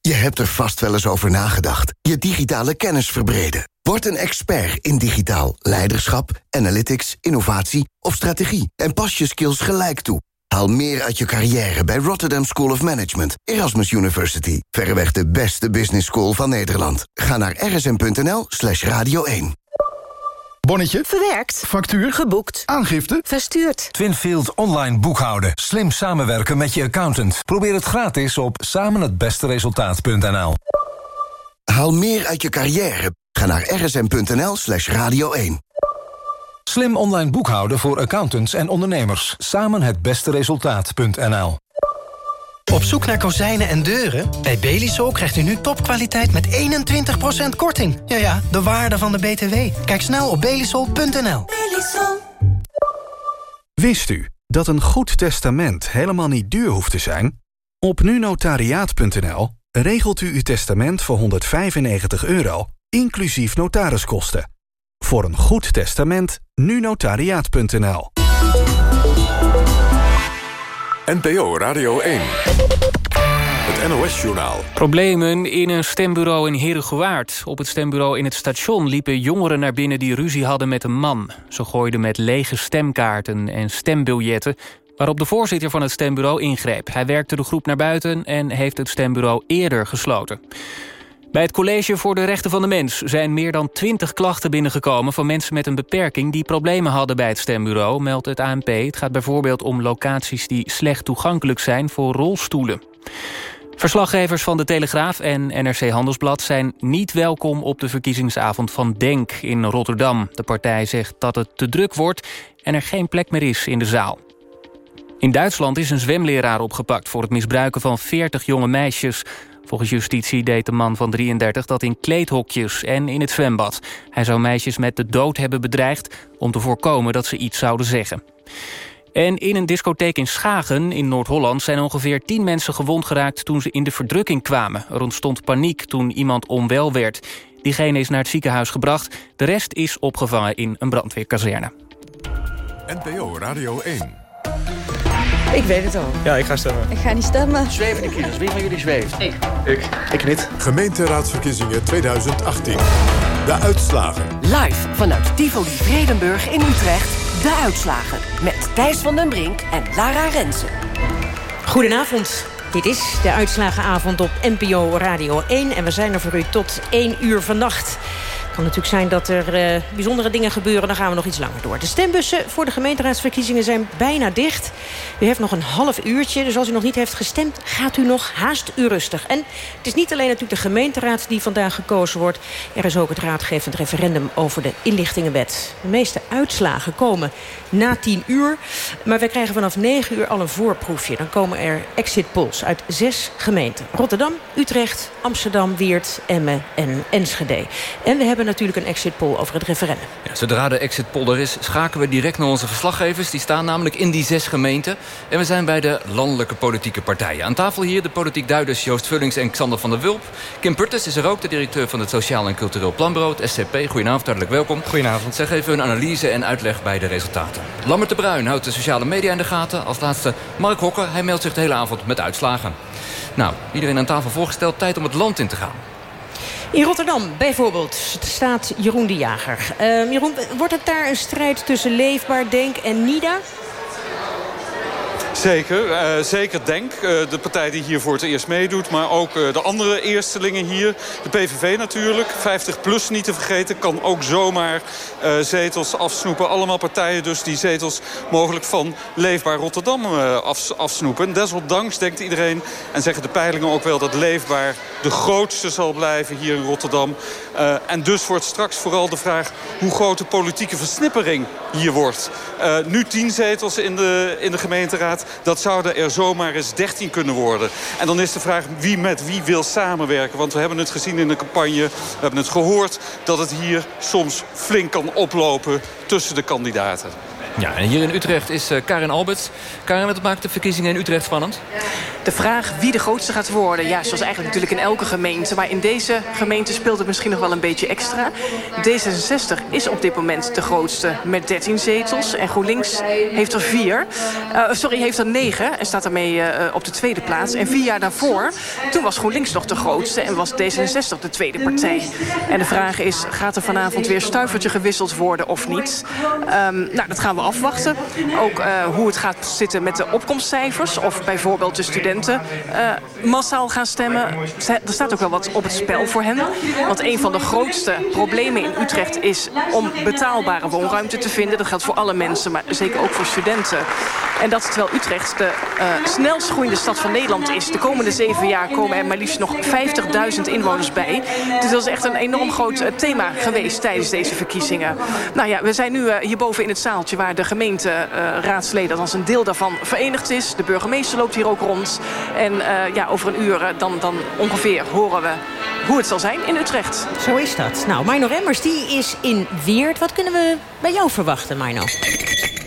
Je hebt er vast wel eens over nagedacht. Je digitale kennis verbreden. Word een expert in digitaal leiderschap, analytics, innovatie of strategie. En pas je skills gelijk toe. Haal meer uit je carrière bij Rotterdam School of Management, Erasmus University. Verreweg de beste business school van Nederland. Ga naar rsm.nl slash radio 1. Bonnetje. Verwerkt. Factuur. Geboekt. Aangifte. Verstuurd. Twinfield online boekhouden. Slim samenwerken met je accountant. Probeer het gratis op samenhetbesteresultaat.nl. Haal meer uit je carrière. Ga naar rsm.nl slash radio 1. Slim online boekhouden voor accountants en ondernemers. Samen het beste resultaat.nl. Op zoek naar kozijnen en deuren? Bij Belisol krijgt u nu topkwaliteit met 21% korting. Ja ja, de waarde van de BTW. Kijk snel op belisol.nl. Wist u dat een goed testament helemaal niet duur hoeft te zijn? Op nunotariaat.nl regelt u uw testament voor 195 euro, inclusief notariskosten. Voor een goed testament, nunotariaat.nl. NPO Radio 1. Het NOS-journaal. Problemen in een stembureau in Herengewaard. Op het stembureau in het station liepen jongeren naar binnen... die ruzie hadden met een man. Ze gooiden met lege stemkaarten en stembiljetten... waarop de voorzitter van het stembureau ingreep. Hij werkte de groep naar buiten en heeft het stembureau eerder gesloten. Bij het College voor de Rechten van de Mens zijn meer dan twintig klachten binnengekomen van mensen met een beperking die problemen hadden bij het stembureau, meldt het ANP. Het gaat bijvoorbeeld om locaties die slecht toegankelijk zijn voor rolstoelen. Verslaggevers van De Telegraaf en NRC Handelsblad zijn niet welkom op de verkiezingsavond van DENK in Rotterdam. De partij zegt dat het te druk wordt en er geen plek meer is in de zaal. In Duitsland is een zwemleraar opgepakt voor het misbruiken van 40 jonge meisjes. Volgens justitie deed de man van 33 dat in kleedhokjes en in het zwembad. Hij zou meisjes met de dood hebben bedreigd om te voorkomen dat ze iets zouden zeggen. En in een discotheek in Schagen in Noord-Holland... zijn ongeveer 10 mensen gewond geraakt toen ze in de verdrukking kwamen. Er ontstond paniek toen iemand onwel werd. Diegene is naar het ziekenhuis gebracht. De rest is opgevangen in een brandweerkazerne. NPO Radio 1. Ik weet het al. Ja, ik ga stemmen. Ik ga niet stemmen. Zwevende kiezers. Wie van jullie zweeft? Ik. Ik. Ik niet. Gemeenteraadsverkiezingen 2018. De uitslagen. Live vanuit Tivoli Vredenburg in Utrecht. De uitslagen. Met Thijs van den Brink en Lara Rensen. Goedenavond. Dit is de uitslagenavond op NPO Radio 1. En we zijn er voor u tot 1 uur vannacht kan natuurlijk zijn dat er uh, bijzondere dingen gebeuren. Dan gaan we nog iets langer door. De stembussen voor de gemeenteraadsverkiezingen zijn bijna dicht. U heeft nog een half uurtje. Dus als u nog niet heeft gestemd, gaat u nog haast u rustig. En het is niet alleen natuurlijk de gemeenteraad die vandaag gekozen wordt. Er is ook het raadgevend referendum over de inlichtingenwet. De meeste uitslagen komen na 10 uur. Maar wij krijgen vanaf 9 uur al een voorproefje. Dan komen er exit polls uit zes gemeenten. Rotterdam, Utrecht, Amsterdam, Weert, Emmen en Enschede. En we hebben natuurlijk een exit poll over het referendum. Ja, zodra de exit poll er is, schakelen we direct naar onze verslaggevers. Die staan namelijk in die zes gemeenten. En we zijn bij de landelijke politieke partijen. Aan tafel hier de politiek duiders Joost Vullings en Xander van der Wulp. Kim Purtes is er ook, de directeur van het Sociaal en Cultureel Planbureau, het SCP. Goedenavond, hartelijk welkom. Goedenavond. Zij geven hun analyse en uitleg bij de resultaten. Lammert de Bruin houdt de sociale media in de gaten. Als laatste Mark Hokker, hij meldt zich de hele avond met uitslagen. Nou, iedereen aan tafel voorgesteld, tijd om het land in te gaan. In Rotterdam bijvoorbeeld staat Jeroen de Jager. Uh, Jeroen, wordt het daar een strijd tussen Leefbaar, Denk en NIDA? Zeker, uh, zeker Denk, uh, de partij die hier voor het eerst meedoet. Maar ook uh, de andere eerstelingen hier. De PVV natuurlijk, 50 plus niet te vergeten. Kan ook zomaar zetels afsnoepen. Allemaal partijen dus die zetels mogelijk van Leefbaar Rotterdam af, afsnoepen. Desondanks denkt iedereen, en zeggen de peilingen ook wel... dat Leefbaar de grootste zal blijven hier in Rotterdam. en dus wordt straks vooral de vraag hoe groot de politieke versnippering hier wordt. nu 10 zetels in de, in de gemeenteraad dat zouden er zomaar eens 13 kunnen worden. En dan is de vraag wie met wie wil samenwerken. Want we hebben het gezien in de campagne, we hebben het gehoord... dat het hier soms flink kan oplopen tussen de kandidaten. Ja, en hier in Utrecht is uh, Karin Alberts. Karin, wat maakt de verkiezingen in Utrecht spannend? De vraag wie de grootste gaat worden. Ja, zoals eigenlijk natuurlijk in elke gemeente. Maar in deze gemeente speelt het misschien nog wel een beetje extra. D66 is op dit moment de grootste met 13 zetels. En GroenLinks heeft er vier. Uh, sorry, heeft er negen en staat daarmee uh, op de tweede plaats. En vier jaar daarvoor, toen was GroenLinks nog de grootste... en was D66 de tweede partij. En de vraag is, gaat er vanavond weer stuivertje gewisseld worden of niet? Um, nou, dat gaan we afwachten. Ook uh, hoe het gaat zitten met de opkomstcijfers. Of bijvoorbeeld de studenten uh, massaal gaan stemmen. Er staat ook wel wat op het spel voor hen. Want een van de grootste problemen in Utrecht is om betaalbare woonruimte te vinden. Dat geldt voor alle mensen, maar zeker ook voor studenten. En dat terwijl Utrecht de uh, snelst groeiende stad van Nederland is. De komende zeven jaar komen er maar liefst nog 50.000 inwoners bij. Dus dat is echt een enorm groot thema geweest tijdens deze verkiezingen. Nou ja, we zijn nu hierboven in het zaaltje waar de gemeenteraadsleden, als een deel daarvan, verenigd is. De burgemeester loopt hier ook rond. En ja, over een uur dan, dan ongeveer horen we hoe het zal zijn in Utrecht. Zo is dat. Nou, Mino Remmers die is in Weert. Wat kunnen we bij jou verwachten, Mino?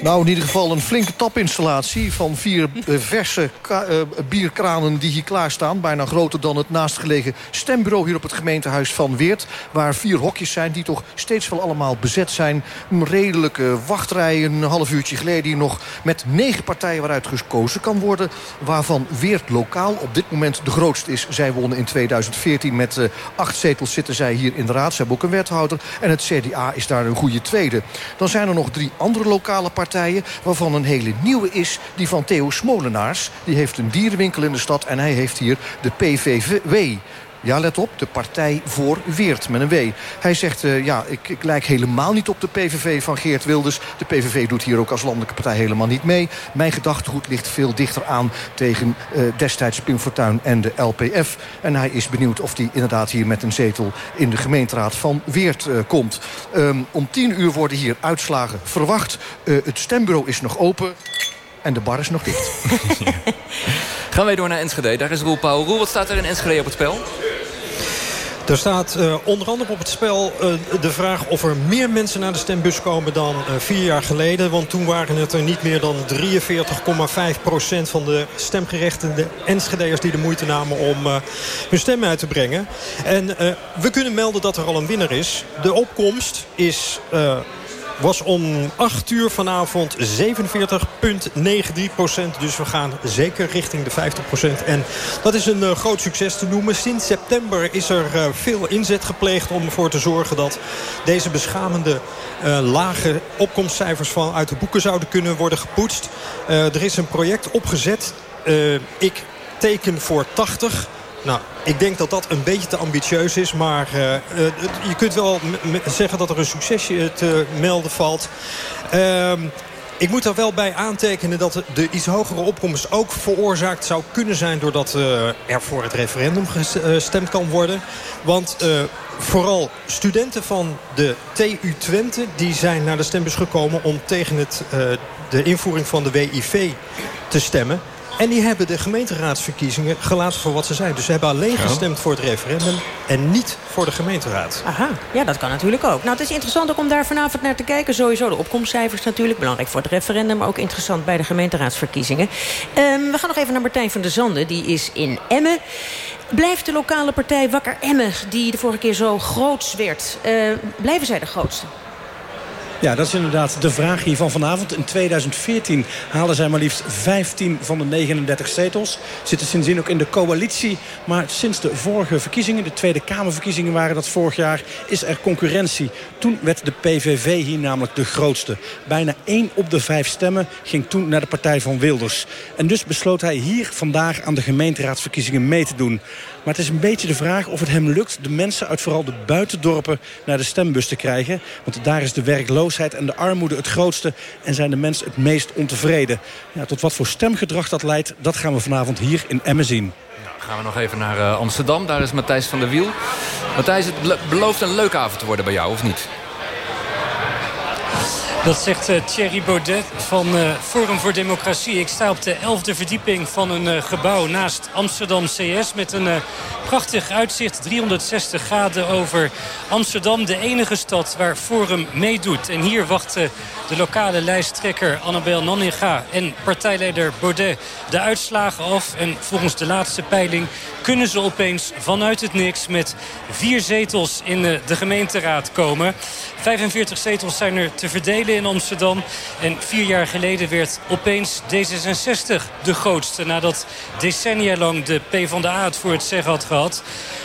Nou, in ieder geval een flinke tapinstallatie... van vier uh, verse uh, bierkranen die hier klaarstaan. Bijna groter dan het naastgelegen stembureau hier op het gemeentehuis van Weert. Waar vier hokjes zijn die toch steeds wel allemaal bezet zijn. Een redelijke wachtrij een half uurtje geleden hier nog... met negen partijen waaruit gekozen kan worden. Waarvan Weert lokaal op dit moment de grootste is. Zij wonnen in 2014 met uh, acht zetels zitten zij hier in de raad. Ze hebben ook een wethouder. En het CDA is daar een goede tweede. Dan zijn er nog drie andere lokale partijen waarvan een hele nieuwe is die van Theo Smolenaars. Die heeft een dierenwinkel in de stad en hij heeft hier de PVV. Ja, let op, de Partij voor Weert, met een W. Hij zegt, uh, ja, ik, ik lijk helemaal niet op de PVV van Geert Wilders. De PVV doet hier ook als landelijke partij helemaal niet mee. Mijn gedachtegoed ligt veel dichter aan tegen uh, destijds Pim Fortuyn en de LPF. En hij is benieuwd of hij inderdaad hier met een zetel in de gemeenteraad van Weert uh, komt. Um, om tien uur worden hier uitslagen verwacht. het stembureau is nog open en de bar is nog dicht. Gaan wij door naar Enschede. Daar is Roel Pauw. Roel, wat staat er in Enschede op het spel? Er staat uh, onder andere op het spel uh, de vraag of er meer mensen naar de stembus komen dan uh, vier jaar geleden. Want toen waren het er niet meer dan 43,5% van de stemgerechtigde Enschede'ers die de moeite namen om hun stem uit te brengen. En we kunnen melden dat er al een winnaar is. De opkomst is was om 8 uur vanavond 47,93 procent. Dus we gaan zeker richting de 50 procent. En dat is een uh, groot succes te noemen. Sinds september is er uh, veel inzet gepleegd om ervoor te zorgen dat deze beschamende uh, lage opkomstcijfers van uit de boeken zouden kunnen worden gepoetst. er is een project opgezet. ik teken voor 80. Nou, ik denk dat dat een beetje te ambitieus is. Maar uh, je kunt wel zeggen dat er een succesje te melden valt. Uh, ik moet er wel bij aantekenen dat de iets hogere opkomst ook veroorzaakt zou kunnen zijn... doordat uh, er voor het referendum gestemd kan worden. Want vooral studenten van de TU Twente die zijn naar de stembus gekomen... om tegen het, de invoering van de WIV te stemmen. En die hebben de gemeenteraadsverkiezingen gelaten voor wat ze zijn. Dus ze hebben alleen gestemd voor het referendum en niet voor de gemeenteraad. Aha, ja, dat kan natuurlijk ook. Nou, het is interessant ook om daar vanavond naar te kijken. Sowieso de opkomstcijfers natuurlijk. Belangrijk voor het referendum, maar ook interessant bij de gemeenteraadsverkiezingen. Um, we gaan nog even naar Martijn van der Zanden. Die is in Emmen. Blijft de lokale partij Wakker Emmen, die de vorige keer zo groot werd... Uh, blijven zij de grootste? Ja, dat is inderdaad de vraag hier van vanavond. In 2014 haalden zij maar liefst 15 van de 39 zetels. Zitten sindsdien ook in de coalitie. Maar sinds de vorige verkiezingen, de Tweede Kamerverkiezingen waren dat vorig jaar... is er concurrentie. Toen werd de PVV hier namelijk de grootste. Bijna 1 op de 5 stemmen ging toen naar de partij van Wilders. En dus besloot hij hier vandaag aan de gemeenteraadsverkiezingen mee te doen. Maar het is een beetje de vraag of het hem lukt... de mensen uit vooral de buitendorpen naar de stembus te krijgen. Want daar is de werkloosheid en de armoede het grootste... en zijn de mensen het meest ontevreden. Ja, tot wat voor stemgedrag dat leidt, dat gaan we vanavond hier in Emmen zien. Nou, gaan we nog even naar uh, Amsterdam. Daar is Matthijs van der Wiel. Matthijs, het belooft een leuke avond te worden bij jou, of niet? Dat zegt uh, Thierry Baudet van uh, Forum voor Democratie. Ik sta op de 11e verdieping van een uh, gebouw naast Amsterdam CS... met een prachtig uitzicht, 360 graden over Amsterdam. De enige stad waar Forum meedoet. En hier wachten de lokale lijsttrekker Annabel Nanninga... en partijleider Baudet de uitslagen af. En volgens de laatste peiling kunnen ze opeens vanuit het niks... met vier zetels in de gemeenteraad komen. 45 zetels zijn er te verdelen In Amsterdam. En vier jaar geleden werd opeens D66 de grootste. Nadat decennia lang de PvdA het voor het zeggen had gehad.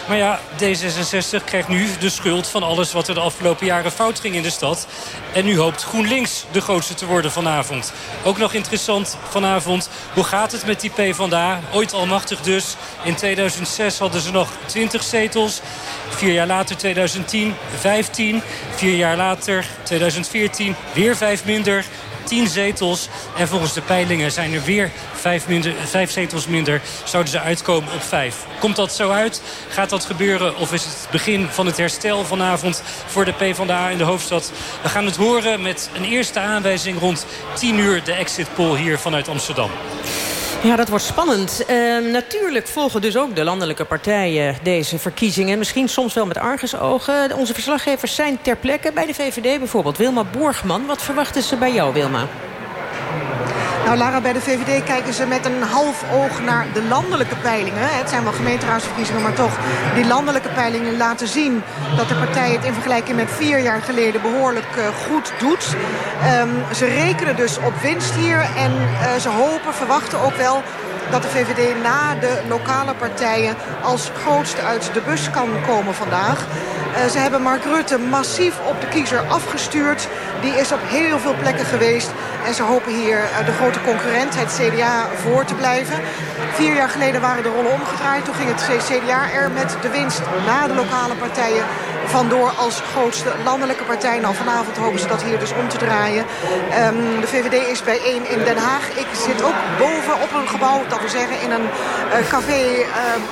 Maar ja, D66 krijgt nu de schuld van alles wat er de afgelopen jaren fout ging in de stad. En nu hoopt GroenLinks de grootste te worden vanavond. Ook nog interessant vanavond, hoe gaat het met die PvdA? Ooit almachtig dus. In 2006 hadden ze nog 20 zetels. Vier jaar later, 2010, 15. Vier jaar later, 2014, weer vijf minder. 10 zetels. En volgens de peilingen zijn er weer vijf, minder, zetels minder. Zouden ze uitkomen op vijf. Komt dat zo uit? Gaat dat gebeuren? Of is het het begin van het herstel vanavond voor de PvdA in de hoofdstad? We gaan het horen met een eerste aanwijzing rond 10 uur de exit poll hier vanuit Amsterdam. Ja, dat wordt spannend. Uh, natuurlijk volgen dus ook de landelijke partijen deze verkiezingen. Misschien soms wel met argusogen. Onze verslaggevers zijn ter plekke bij de VVD bijvoorbeeld. Wilma Borgman, wat verwachten ze bij jou, Wilma? Nou, Lara, bij de VVD kijken ze met een half oog naar de landelijke peilingen. Het zijn wel gemeenteraadsverkiezingen, maar toch. Die landelijke peilingen laten zien dat de partij het in vergelijking met vier jaar geleden behoorlijk uh, goed doet. Um, ze rekenen dus op winst hier en uh, ze hopen, verwachten ook wel dat de VVD na de lokale partijen als grootste uit de bus kan komen vandaag. Uh, ze hebben Mark Rutte massief op de kiezer afgestuurd. Die is op heel veel plekken geweest. En ze hopen hier uh, de grote concurrent, het CDA, voor te blijven. Vier jaar geleden waren de rollen omgedraaid. Toen ging het CDA er met de winst na de lokale partijen vandoor als grootste landelijke partij. Nou, vanavond hopen ze dat hier dus om te draaien. Um, de VVD is bijeen in Den Haag. Ik zit ook boven op een gebouw, dat wil zeggen in een uh, café uh,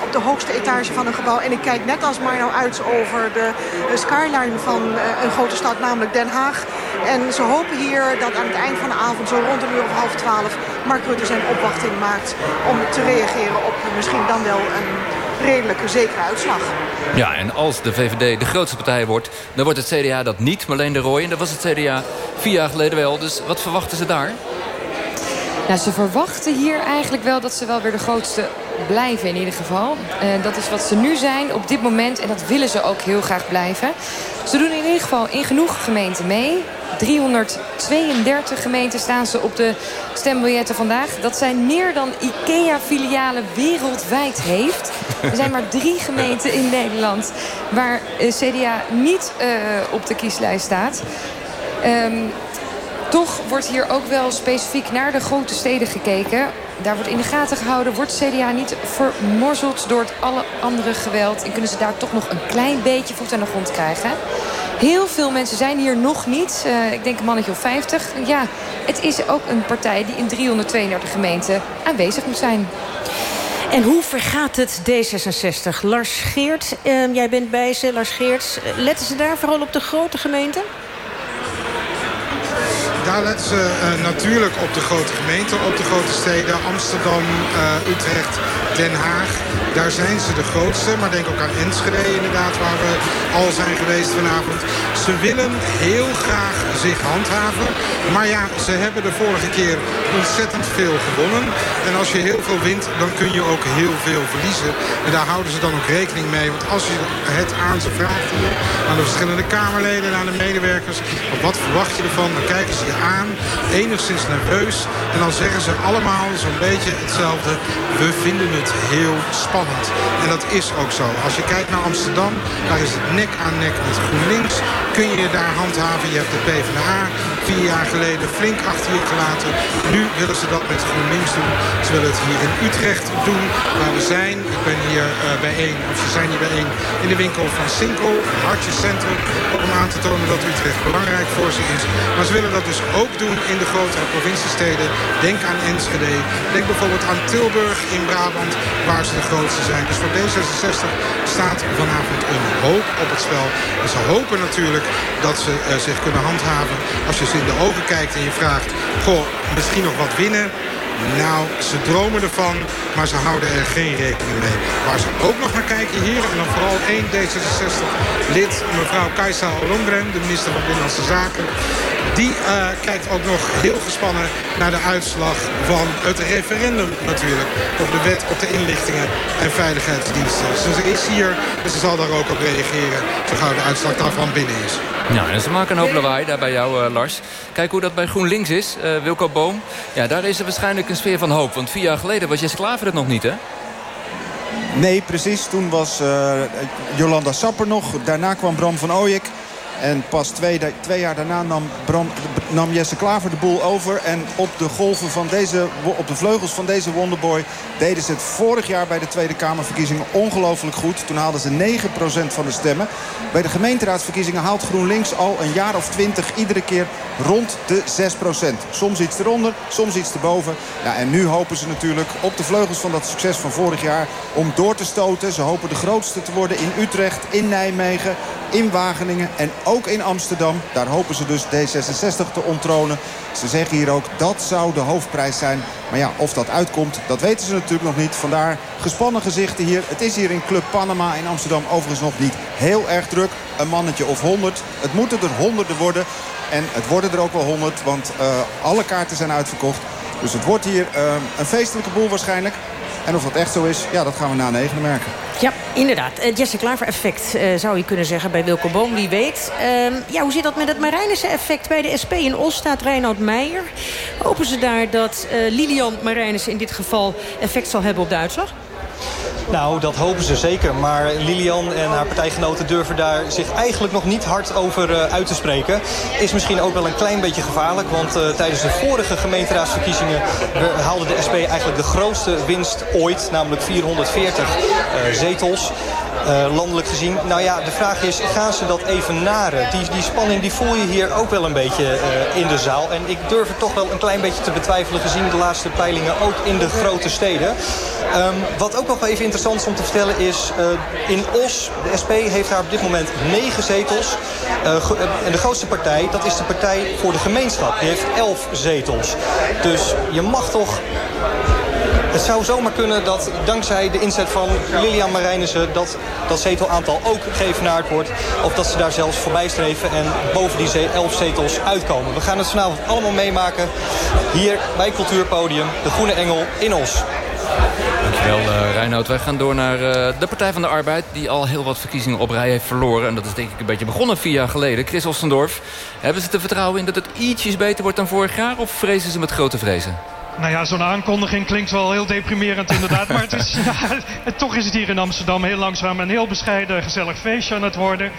op de hoogste etage van een gebouw. En ik kijk net als Marno uit over de, skyline van uh, een grote stad, namelijk Den Haag. En ze hopen hier dat aan het eind van de avond, zo rond een uur of half twaalf, Mark Rutte zijn opwachting maakt om te reageren op misschien dan wel een redelijke zekere uitslag. Ja, en als de VVD de grootste partij wordt... dan wordt het CDA dat niet, Marleen de Rooij. En dat was het CDA vier jaar geleden wel. Dus wat verwachten ze daar? Nou, ze verwachten hier eigenlijk wel dat ze wel weer de grootste blijven in ieder geval. Uh, dat is wat ze nu zijn op dit moment. En dat willen ze ook heel graag blijven. Ze doen in ieder geval in genoeg gemeenten mee. 332 gemeenten staan ze op de stembiljetten vandaag. Dat zijn meer dan IKEA-filialen wereldwijd heeft. Er zijn maar drie gemeenten in Nederland waar CDA niet uh, op de kieslijst staat. Um, toch wordt hier ook wel specifiek naar de grote steden gekeken. Daar wordt in de gaten gehouden. Wordt CDA niet vermorzeld door het alle andere geweld? En kunnen ze daar toch nog een klein beetje voet aan de grond krijgen? Heel veel mensen zijn hier nog niet. Uh, ik denk een mannetje of 50. Ja, het is ook een partij die in 332 gemeenten aanwezig moet zijn. En hoe vergaat het D66? Lars Geert, uh, jij bent bij ze, Lars Geert. Letten ze daar vooral op de grote gemeenten? Daar letten ze uh, natuurlijk op de grote gemeenten, op de grote steden. Amsterdam, uh, Utrecht, Den Haag. Daar zijn ze de grootste. Maar denk ook aan Enschede inderdaad, waar we al zijn geweest vanavond. Ze willen heel graag zich handhaven. Maar ja, ze hebben de vorige keer ontzettend veel gewonnen. En als je heel veel wint, dan kun je ook heel veel verliezen. En daar houden ze dan ook rekening mee. Want als je het aan ze vraagt aan de verschillende Kamerleden en aan de medewerkers. Wat verwacht je ervan? Dan kijken ze aan, enigszins nerveus. En dan zeggen ze allemaal zo'n beetje hetzelfde. We vinden het heel spannend. En dat is ook zo. Als je kijkt naar Amsterdam, daar is het nek aan nek met GroenLinks. Kun je daar handhaven. Je hebt de PvdA vier jaar geleden flink achter je gelaten. Nu willen ze dat met GroenLinks doen. Ze willen het hier in Utrecht doen, waar we zijn. Ik ben hier uh, bijeen, of ze zijn hier bijeen in de winkel van Sinkel, Hartje Centrum. Om aan te tonen dat Utrecht belangrijk voor ze is. Maar ze willen dat dus ook doen in de grotere provinciesteden. Denk aan Enschede. Denk bijvoorbeeld aan Tilburg in Brabant, waar ze de grootste zijn. Dus voor D66 staat vanavond een hoop op het spel. En ze hopen natuurlijk dat ze uh, zich kunnen handhaven. Als je in de ogen kijkt en je vraagt... Goh, misschien nog wat winnen... Nou, ze dromen ervan, maar ze houden er geen rekening mee. Waar ze ook nog naar kijken hier, en dan vooral één D66-lid, mevrouw Kajsa Ollongren, de minister van Binnenlandse Zaken Die uh, kijkt ook nog heel gespannen naar de uitslag van het referendum natuurlijk. Op de wet op de inlichtingen en veiligheidsdiensten. Dus ze is hier en ze zal daar ook op reageren. Zo gauw de uitslag daarvan binnen is. Ja, ze maken een hoop lawaai daar bij jou, uh, Lars. Kijk hoe dat bij GroenLinks is, uh, Wilco Boom. Ja, daar is er waarschijnlijk een sfeer van hoop. Want vier jaar geleden was Jesse Klaver het nog niet, hè? Nee, precies. Toen was uh, Jolanda Sapper nog. Daarna kwam Bram van Ooyek. En pas twee, twee jaar daarna nam, nam Jesse Klaver de boel over. En op de golven van deze, op de vleugels van deze Wonderboy deden ze het vorig jaar bij de Tweede Kamerverkiezingen ongelooflijk goed. Toen haalden ze 9% van de stemmen. Bij de gemeenteraadsverkiezingen haalt GroenLinks al een jaar of twintig iedere keer rond de 6%. Soms iets eronder, soms iets erboven. Ja, en nu hopen ze natuurlijk op de vleugels van dat succes van vorig jaar om door te stoten. Ze hopen de grootste te worden in Utrecht, in Nijmegen, in Wageningen en ook in Amsterdam. Daar hopen ze dus D66 te onttronen. Ze zeggen hier ook dat zou de hoofdprijs zijn. Maar ja, of dat uitkomt, dat weten ze natuurlijk nog niet. Vandaar gespannen gezichten hier. Het is hier in Club Panama in Amsterdam overigens nog niet heel erg druk. Een mannetje of honderd. Het moeten er honderden worden. En het worden er ook wel honderd, want uh, alle kaarten zijn uitverkocht. Dus het wordt hier uh, een feestelijke boel waarschijnlijk. En of dat echt zo is, ja, dat gaan we na negenen merken. Ja, inderdaad. Uh, Jesse Klaver effect uh, zou je kunnen zeggen bij Wilco Boom, wie weet. Uh, ja, hoe zit dat met het Marijnissen effect bij de SP in Os staat Reinoud Meijer? Hopen ze daar dat Lilian Marijnissen in dit geval effect zal hebben op de? Nou, dat hopen ze zeker. Maar Lilian en haar partijgenoten durven daar zich eigenlijk nog niet hard over uh, uit te spreken. Is misschien ook wel een klein beetje gevaarlijk. Want uh, tijdens de vorige gemeenteraadsverkiezingen haalde de SP eigenlijk de grootste winst ooit. Namelijk 440 uh, zetels. Uh, landelijk gezien. Nou ja, de vraag is, gaan ze dat even naren? Die, spanning die voel je hier ook wel een beetje uh, in de zaal. En ik durf het toch wel een klein beetje te betwijfelen... gezien de laatste peilingen ook in de grote steden. Um, wat ook nog wel even interessant is om te vertellen is... Uh, in Os, de SP heeft daar op dit moment negen zetels. en de grootste partij, dat is de Partij voor de Gemeenschap. Die heeft elf zetels. Dus je mag toch het zou zomaar kunnen dat dankzij de inzet van Lilian Marijnissen... dat dat zetelaantal ook geëvenaard wordt. Of dat ze daar zelfs voorbij streven en boven die elf zetels uitkomen. We gaan het vanavond allemaal meemaken hier bij Cultuurpodium. De Groene Engel in Os. Dankjewel uh, Reinoud. Wij gaan door naar uh, de Partij van de Arbeid... die al heel wat verkiezingen op rij heeft verloren. En dat is denk ik een beetje begonnen vier jaar geleden. Chris Ostendorf, hebben ze te vertrouwen in dat het ietsjes beter wordt dan vorig jaar... of vrezen ze met grote vrezen? Nou ja, zo'n aankondiging klinkt wel heel deprimerend inderdaad. maar het is, ja, toch is het hier in Amsterdam heel langzaam een heel bescheiden gezellig feestje aan het worden.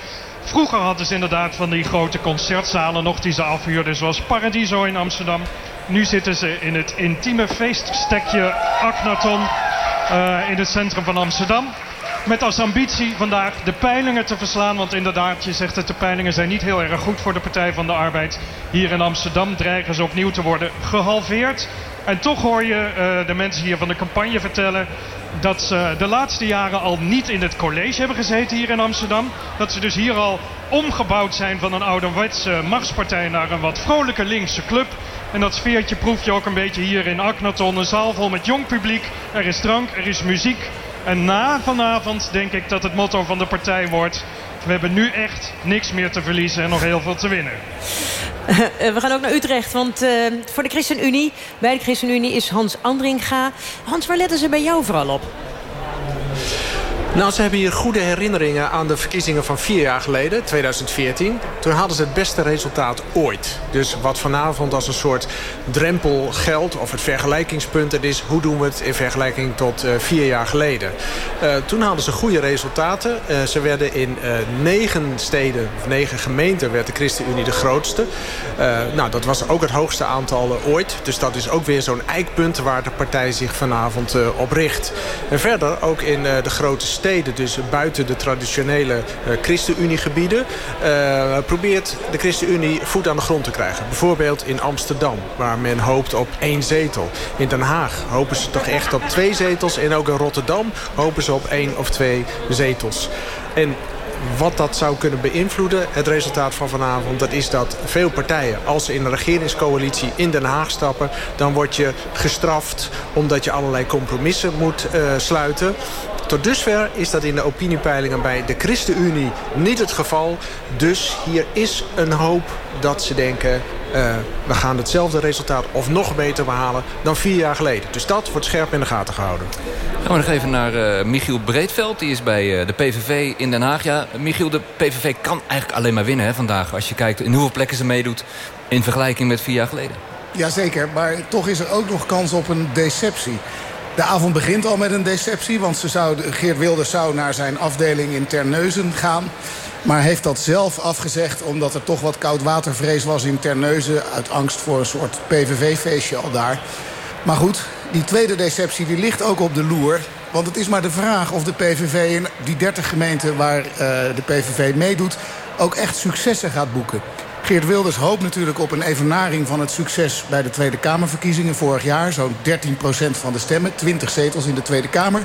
Vroeger hadden ze inderdaad van die grote concertzalen nog die ze afhuurden. Zoals Paradiso in Amsterdam. Nu zitten ze in het intieme feeststekje Aknaton uh, in het centrum van Amsterdam. Met als ambitie vandaag de peilingen te verslaan. Want inderdaad, je zegt het, de peilingen zijn niet heel erg goed voor de Partij van de Arbeid. Hier in Amsterdam dreigen ze opnieuw te worden gehalveerd. En toch hoor je uh, de mensen hier van de campagne vertellen dat ze de laatste jaren al niet in het college hebben gezeten hier in Amsterdam. Dat ze dus hier al omgebouwd zijn van een ouderwetse machtspartij naar een wat vrolijke linkse club. En dat sfeertje proef je ook een beetje hier in Aknaton. Een zaal vol met jong publiek. Er is drank, er is muziek. En na vanavond denk ik dat het motto van de partij wordt... we hebben nu echt niks meer te verliezen en nog heel veel te winnen. We gaan ook naar Utrecht, want uh, voor de ChristenUnie... bij de ChristenUnie is Hans Andringa. Hans, waar letten ze bij jou vooral op? Nou, ze hebben hier goede herinneringen aan de verkiezingen van vier jaar geleden, 2014. Toen hadden ze het beste resultaat ooit. Dus wat vanavond als een soort drempel geldt, of het vergelijkingspunt het is... hoe doen we het in vergelijking tot uh, vier jaar geleden. Uh, toen hadden ze goede resultaten. Uh, ze werden in negen steden, of negen gemeenten, werd de ChristenUnie de grootste. nou, dat was ook het hoogste aantal ooit. Dus dat is ook weer zo'n eikpunt waar de partij zich vanavond op richt. En verder ook in de grote steden dus buiten de traditionele uh, ChristenUnie-gebieden... Uh, probeert de ChristenUnie voet aan de grond te krijgen. Bijvoorbeeld in Amsterdam, waar men hoopt op één zetel. In Den Haag hopen ze toch echt op twee zetels. En ook in Rotterdam hopen ze op één of twee zetels. En wat dat zou kunnen beïnvloeden, het resultaat van vanavond... dat is dat veel partijen, als ze in een regeringscoalitie in Den Haag stappen... dan word je gestraft omdat je allerlei compromissen moet uh, sluiten. Tot dusver is dat in de opiniepeilingen bij de ChristenUnie niet het geval. Dus hier is een hoop dat ze denken... uh, we gaan hetzelfde resultaat of nog beter behalen dan vier jaar geleden. Dus dat wordt scherp in de gaten gehouden. Gaan we nog even naar uh, Michiel Breedveld. Die is bij uh, de PVV in Den Haag. Ja, Michiel, de PVV kan eigenlijk alleen maar winnen hè, vandaag. Als je kijkt in hoeveel plekken ze meedoet in vergelijking met vier jaar geleden. Jazeker, maar toch is er ook nog kans op een deceptie. De avond begint al met een deceptie, want ze zou, Geert Wilders zou naar zijn afdeling in Terneuzen gaan. Maar heeft dat zelf afgezegd omdat er toch wat koudwatervrees was in Terneuzen... uit angst voor een soort PVV-feestje al daar. Maar goed, die tweede deceptie die ligt ook op de loer. Want het is maar de vraag of de PVV in die 30 gemeenten waar uh, de PVV meedoet... ook echt successen gaat boeken. Geert Wilders hoopt natuurlijk op een evenaring van het succes... bij de Tweede Kamerverkiezingen vorig jaar. Zo'n 13% van de stemmen, 20 zetels in de Tweede Kamer.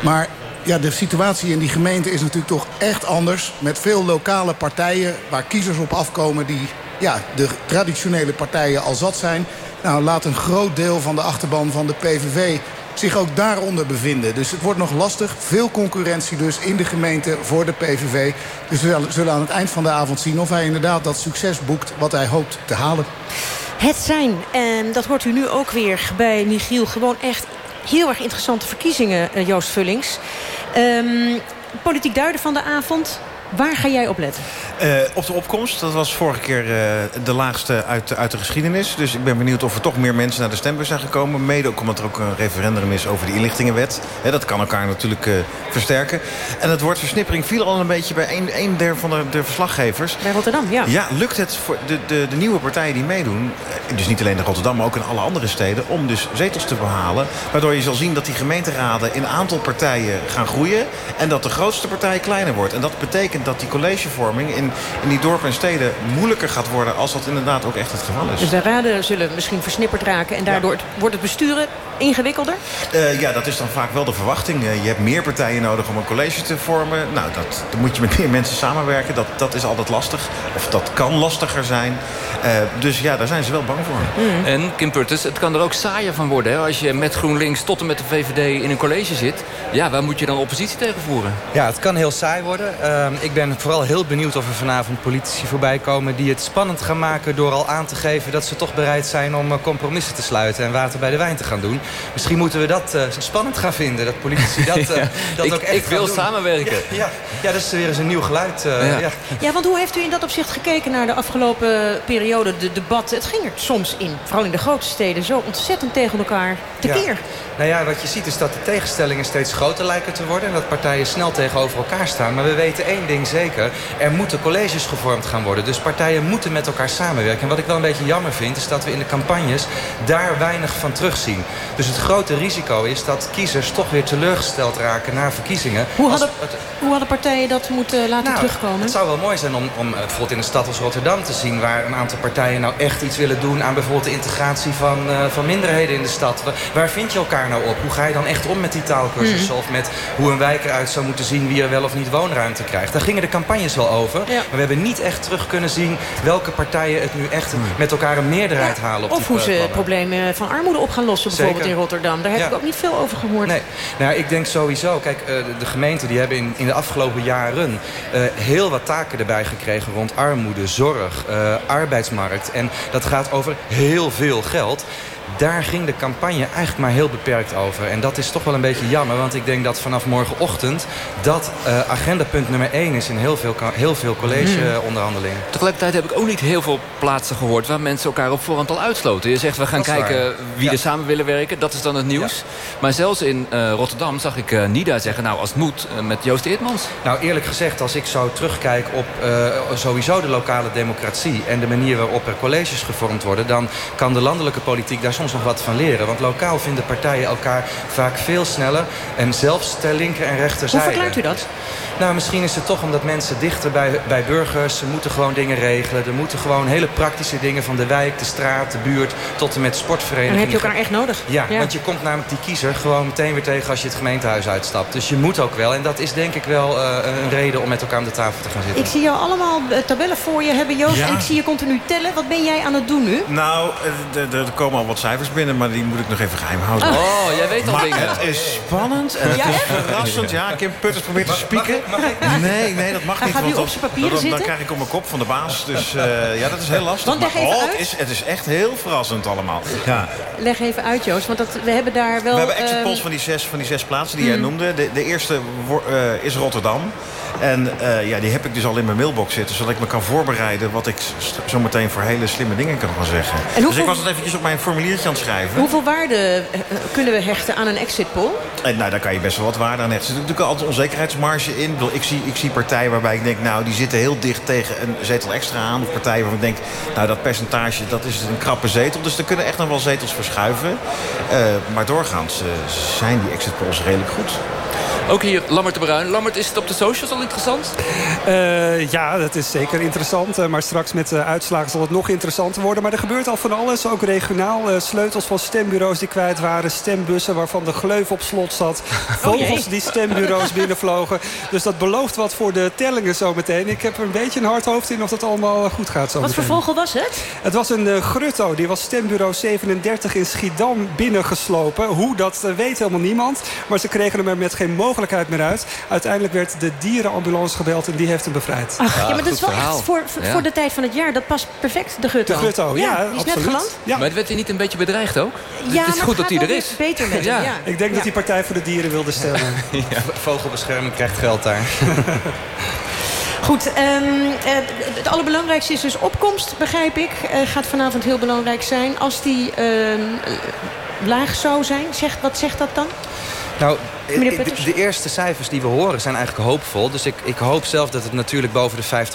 Maar ja, de situatie in die gemeente is natuurlijk toch echt anders. Met veel lokale partijen waar kiezers op afkomen... die ja, de traditionele partijen al zat zijn. Nou, laat een groot deel van de achterban van de PVV zich ook daaronder bevinden. Dus het wordt nog lastig. Veel concurrentie dus in de gemeente voor de PVV. Dus we zullen aan het eind van de avond zien of hij inderdaad dat succes boekt... wat hij hoopt te halen. Het zijn, en dat hoort u nu ook weer bij Michiel... gewoon echt heel erg interessante verkiezingen, eh, Joost Vullings. Um, politiek duiden van de avond. Waar ga jij op letten? Uh, op de opkomst. Dat was vorige keer uh, de laagste uit, uit de geschiedenis. Dus ik ben benieuwd of er toch meer mensen naar de stembus zijn gekomen. Mede ook omdat er ook een referendum is over de inlichtingenwet. He, dat kan elkaar natuurlijk uh, versterken. En het woord versnippering viel al een beetje bij een, een derde van de, de, verslaggevers. Bij Rotterdam, ja. Ja, lukt het voor de, de, de nieuwe partijen die meedoen... dus niet alleen in Rotterdam, maar ook in alle andere steden... om dus zetels te behalen. Waardoor je zal zien dat die gemeenteraden in aantal partijen gaan groeien... en dat de grootste partij kleiner wordt. En dat betekent dat die collegevorming in, in die dorpen en steden moeilijker gaat worden... als dat inderdaad ook echt het geval is. Dus de raden zullen misschien versnipperd raken... en daardoor wordt het besturen ingewikkelder? Uh, ja, dat is dan vaak wel de verwachting. Uh, je hebt meer partijen nodig om een college te vormen. Nou, dat, dan moet je met meer mensen samenwerken. Dat, dat is altijd lastig. Of dat kan lastiger zijn. Uh, dus ja, daar zijn ze wel bang voor. Mm. En Kim Purtus, het kan er ook saaier van worden. Hè? Als je met GroenLinks tot en met de VVD in een college zit... ja, waar moet je dan oppositie tegen voeren? Ja, het kan heel saai worden. Ehm, ik ben vooral heel benieuwd of er vanavond politici voorbij komen... die het spannend gaan maken door al aan te geven... dat ze toch bereid zijn om compromissen te sluiten... en water bij de wijn te gaan doen. Misschien moeten we dat uh, spannend gaan vinden. Dat politici dat, uh, dat ik, ook echt Ik wil doen. samenwerken. Ja, ja, ja, dat is weer eens een nieuw geluid. Uh, ja. Ja. ja, want hoe heeft u in dat opzicht gekeken naar de afgelopen periode, de debatten? Het ging er soms in, vooral in de grote steden, zo ontzettend tegen elkaar tekeer. Ja. Nou ja, wat je ziet is dat de tegenstellingen steeds groter lijken te worden... en dat partijen snel tegenover elkaar staan. Maar we weten één ding zeker. Er moeten colleges gevormd gaan worden. Dus partijen moeten met elkaar samenwerken. En wat ik wel een beetje jammer vind... is dat we in de campagnes daar weinig van terugzien. Dus het grote risico is dat kiezers toch weer teleurgesteld raken... na verkiezingen. Hoe hadden, hoe hadden partijen dat moeten laten nou, terugkomen? Het zou wel mooi zijn om, om bijvoorbeeld in een stad als Rotterdam te zien... waar een aantal partijen nou echt iets willen doen... aan bijvoorbeeld de integratie van, uh, van minderheden in de stad. Waar, vind je elkaar nou op? Hoe ga je dan echt om met die taalkursussen? Mm. Of met hoe een wijk eruit zou moeten zien... wie er wel of niet woonruimte krijgt? Daar gingen de campagnes wel over. Ja. Maar we hebben niet echt terug kunnen zien... welke partijen het nu echt mm. met elkaar een meerderheid ja. halen. Op of hoe ze plannen. problemen van armoede op gaan lossen. Bijvoorbeeld Zeker. in Rotterdam. Daar heb ja. ik ook niet veel over gehoord. Nee. Nou, ik denk sowieso... Kijk, uh, de gemeenten die hebben in, in de afgelopen jaren... Uh, heel wat taken erbij gekregen rond armoede, zorg, uh, En dat gaat over heel veel geld daar ging de campagne eigenlijk maar heel beperkt over. En dat is toch wel een beetje jammer. Want ik denk dat vanaf morgenochtend dat uh, agendapunt nummer 1 is in heel veel, heel veel collegeonderhandelingen. Hmm. Tegelijkertijd heb ik ook niet heel veel plaatsen gehoord... waar mensen elkaar op voorhand al uitsloten. Je zegt, we gaan kijken waar. wie ja. er samen willen werken. Dat is dan het nieuws. Ja. Maar zelfs in uh, Rotterdam zag ik uh, Nida zeggen... nou, als het moet, met Joost Eertmans. Nou, eerlijk gezegd, als ik zo terugkijk op sowieso de lokale democratie... en de manier waarop er colleges gevormd worden... dan kan de landelijke politiek daar soms nog wat van leren. Want lokaal vinden partijen elkaar vaak veel sneller. En zelfs ter linker en rechterzijde. Hoe verklaart u dat? Nou, misschien is het toch omdat mensen dichter bij, bij burgers... ze moeten gewoon dingen regelen. Er moeten gewoon hele praktische dingen van de wijk, de straat, de buurt... tot en met sportverenigingen. En heb je elkaar echt nodig. Ja, ja, want je komt namelijk die kiezer gewoon meteen weer tegen... als je het gemeentehuis uitstapt. Dus je moet ook wel. En dat is denk ik wel uh, een reden om met elkaar aan de tafel te gaan zitten. Ik zie jou allemaal tabellen voor je hebben, Joost. Ja. En ik zie je continu tellen. Wat ben jij aan het doen nu? Nou, er komen al wat cijfers binnen, maar die moet ik nog even geheim houden. Oh, jij weet al maar dingen. het is spannend en het Ja, is verrassend. Ja, Kim Putters probeert te spieken. Nee, nee, dat mag niet. gaat want op zijn papieren dan, dan krijg ik op mijn kop van de baas. Dus eh, ja, dat is heel lastig. Want leg Maar, even oh, uit. het, is, het is echt heel verrassend allemaal. Ja. Leg even uit, Joost, want dat, we hebben daar wel... We hebben exit ehm, polls van die zes, van die zes plaatsen die jij Mhm. noemde. De, de eerste eh, is Rotterdam. En eh, ja, die heb ik dus al in mijn mailbox zitten... zodat ik me kan voorbereiden wat ik zo meteen voor hele slimme dingen kan gaan zeggen. hoeveel- Dus ik was het eventjes op mijn formuliertje aan het schrijven. Hoeveel waarde eh, kunnen we hechten aan een exit poll? En nou, daar kan je best wel wat waarde aan hechten. Er zit natuurlijk altijd onzekerheidsmarge in. Ik, bedoel, ik, zie, ik zie partijen waarbij ik denk, nou, die zitten heel dicht tegen een zetel extra aan. Of partijen waarvan ik denk, nou, dat percentage, dat is een krappe zetel. Dus er kunnen echt nog wel zetels verschuiven. Eh, maar doorgaans eh, zijn die exit polls redelijk goed. Ook hier Lammert de Bruin. Lammert, is het op de socials al interessant? Eh, ja, dat is zeker interessant. eh, maar straks met de uitslagen zal het nog interessanter worden. Maar er gebeurt al van alles, ook regionaal. Eh, sleutels van stembureaus die kwijt waren. Stembussen waarvan de gleuf op slot zat. Vogels die stembureaus binnenvlogen. Dus dat belooft wat voor de tellingen zometeen. Ik heb er een beetje een hard hoofd in of dat allemaal goed gaat zo Wat voor vogel was het? het was een eh, grutto. Die was stembureau 37 in Schiedam binnengeslopen. Hoe, dat eh, weet helemaal niemand. Maar ze kregen hem er met geen mogelijkheid meer uit. Uiteindelijk werd de dierenambulance gebeld en die heeft hem bevrijd. Ach, ja, maar dat is wel echt voor, voor, voor de tijd van het jaar. Dat past perfect, de gutto. De gutto, ja, die is net absoluut. geland. Maar werd hij niet een beetje bedreigd ook? Ja, het is goed dat hij er is. beter met ja. Ik denk dat die Partij voor de Dieren wilde stemmen. Vogelbescherming krijgt geld daar. Goed, ehm, eh, het allerbelangrijkste is dus opkomst, begrijp ik. Eh, gaat vanavond heel belangrijk zijn. Als die ehm, laag zou zijn, zegt, wat zegt dat dan? Nou, de, Putters? de eerste cijfers die we horen zijn eigenlijk hoopvol. Dus ik, ik hoop zelf dat het natuurlijk boven de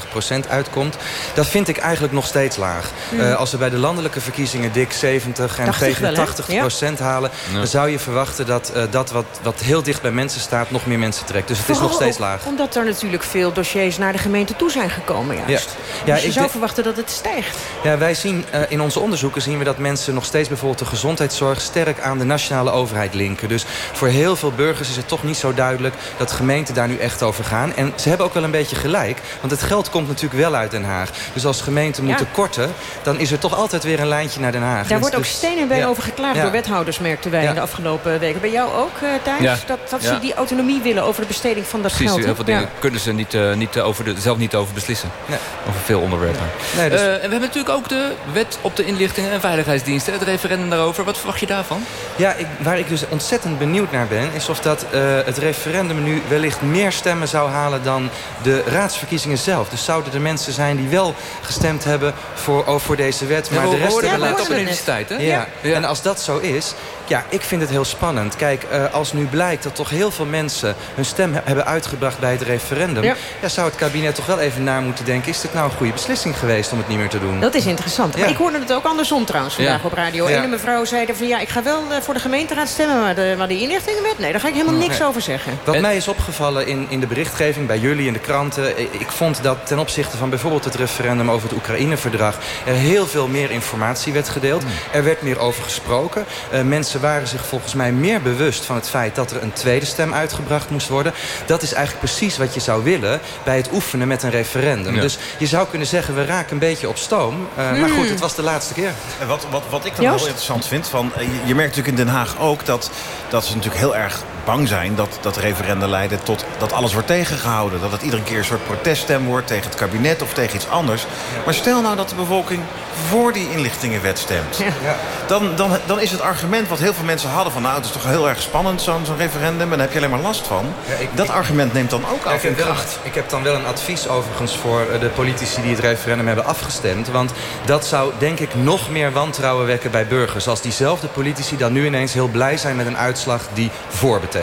50% uitkomt. Dat vind ik eigenlijk nog steeds laag. Mm. Eh, als we bij de landelijke verkiezingen dik 70 en 80 wel, hè? 85% halen... Ja. dan zou je verwachten dat eh, dat wat, wat heel dicht bij mensen staat... nog meer mensen trekt. Dus het is nog steeds laag. Omdat er natuurlijk veel dossiers naar de gemeente toe zijn gekomen juist. Ja. Ja, dus je ik zou verwachten dat het stijgt. Ja, wij zien eh, in onze onderzoeken zien we dat mensen nog steeds bijvoorbeeld de gezondheidszorg sterk aan de nationale overheid linken. Dus voor heel veel burgers is het toch niet zo duidelijk dat gemeenten daar nu echt over gaan. En ze hebben ook wel een beetje gelijk, want het geld komt natuurlijk wel uit Den Haag. Dus als gemeenten Ja. moeten korten, dan is er toch altijd weer een lijntje naar Den Haag. Daar Dus- wordt ook dus- steen en been ja. over geklaagd Ja. door wethouders, merkten wij Ja. in de afgelopen weken. Bij jou ook, eh Thijs? Ja. Dat, dat Ja. ze die autonomie willen over de besteding van dat Precies, geld. heel veel dingen Ja. kunnen ze niet, eh, niet over de, zelf niet over beslissen. Over veel onderwerpen. Nee, dus- Eh, en we hebben natuurlijk ook de wet op de inlichtingen en veiligheidsdiensten. Het referendum daarover. Wat verwacht je daarvan? Ja, ik, waar ik dus ontzettend benieuwd naar ben... is of dat eh, het referendum nu wellicht meer stemmen zou halen... dan de raadsverkiezingen zelf. Dus zouden er mensen zijn die wel gestemd hebben voor, oh, voor deze wet... Ja, maar we de rest hebben laten- op een universiteit, hè? Ja. Ja. en als dat zo is... Ja, ik vind het heel spannend. Kijk, eh, als nu blijkt dat toch heel veel mensen hun stem he- hebben uitgebracht bij het referendum... Ja. Ja. zou het kabinet toch wel even na moeten denken... is dit nou een goede beslissing geweest om het niet meer te doen? Dat is interessant. Maar ik hoorde het ook andersom trouwens vandaag Ja. op Radio Ja. 1. En mevrouw zei er van ja, ik ga wel eh, voor de gemeenteraad stemmen... maar de, maar de inlichtingenwet, nee, daar ga ik helemaal niks Nee. over zeggen. Wat mij is opgevallen in, in de berichtgeving bij jullie in de kranten... ik ik vond dat ten opzichte van bijvoorbeeld het referendum over het Oekraïne-verdrag... er heel veel meer informatie werd gedeeld. Er werd meer over gesproken. Eh, mensen waren zich volgens mij meer bewust van het feit... dat er een tweede stem uitgebracht moest worden. Dat is eigenlijk precies wat je zou willen bij het oefenen met een referendum. Ja. Dus je zou kunnen zeggen, we raken een beetje op stoom. Eh, Maar goed, het was de laatste keer. En wat, wat, wat ik dan Joost? heel interessant vind, van, eh, je, je merkt natuurlijk in Den Haag ook dat, dat ze natuurlijk heel erg bang zijn dat, dat referenda leiden tot dat alles wordt tegengehouden. Dat het iedere keer een soort proteststem wordt tegen het kabinet of tegen iets anders. Maar stel nou dat de bevolking voor die inlichtingenwet stemt. Dan, dan, dan is het argument wat heel veel mensen hadden van nou het is toch heel erg spannend zo'n zo'n referendum en daar heb je alleen maar last van. dat argument neemt dan ook Ja, af ik, in heb wel, ik heb dan wel een advies overigens voor eh, de politici die het referendum hebben afgestemd. Want dat zou denk ik nog meer wantrouwen wekken bij burgers. Als diezelfde politici dan nu ineens heel blij zijn met een uitslag die voor betekent.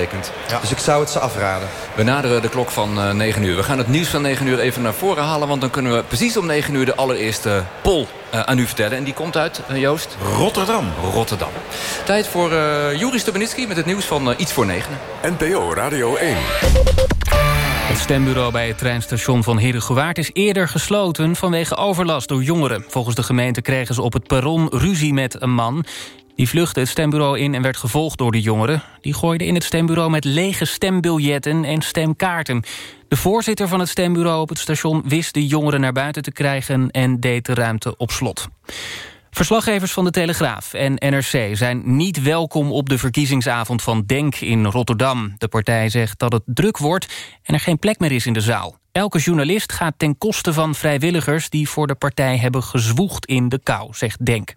Dus ik zou het ze afraden. We naderen de klok van eh 9 uur. We gaan het nieuws van 9 uur even naar voren halen... want dan kunnen we precies om 9 uur de allereerste poll eh, aan u vertellen. En die komt uit, eh, Joost? Rotterdam. Rotterdam. Tijd voor eh Juri Stubenitski met het nieuws van eh, iets voor 9. NPO Radio 1. Het stembureau bij het treinstation van Herengewaard is eerder gesloten vanwege overlast door jongeren. Volgens de gemeente kregen ze op het perron ruzie met een man. Die vluchtte het stembureau in en werd gevolgd door de jongeren. Die gooiden in het stembureau met lege stembiljetten en stemkaarten. De voorzitter van het stembureau op het station wist de jongeren naar buiten te krijgen en deed de ruimte op slot. Verslaggevers van de Telegraaf en NRC zijn niet welkom op de verkiezingsavond van DENK in Rotterdam. De partij zegt dat het druk wordt en er geen plek meer is in de zaal. Elke journalist gaat ten koste van vrijwilligers die voor de partij hebben gezwoegd in de kou, zegt DENK.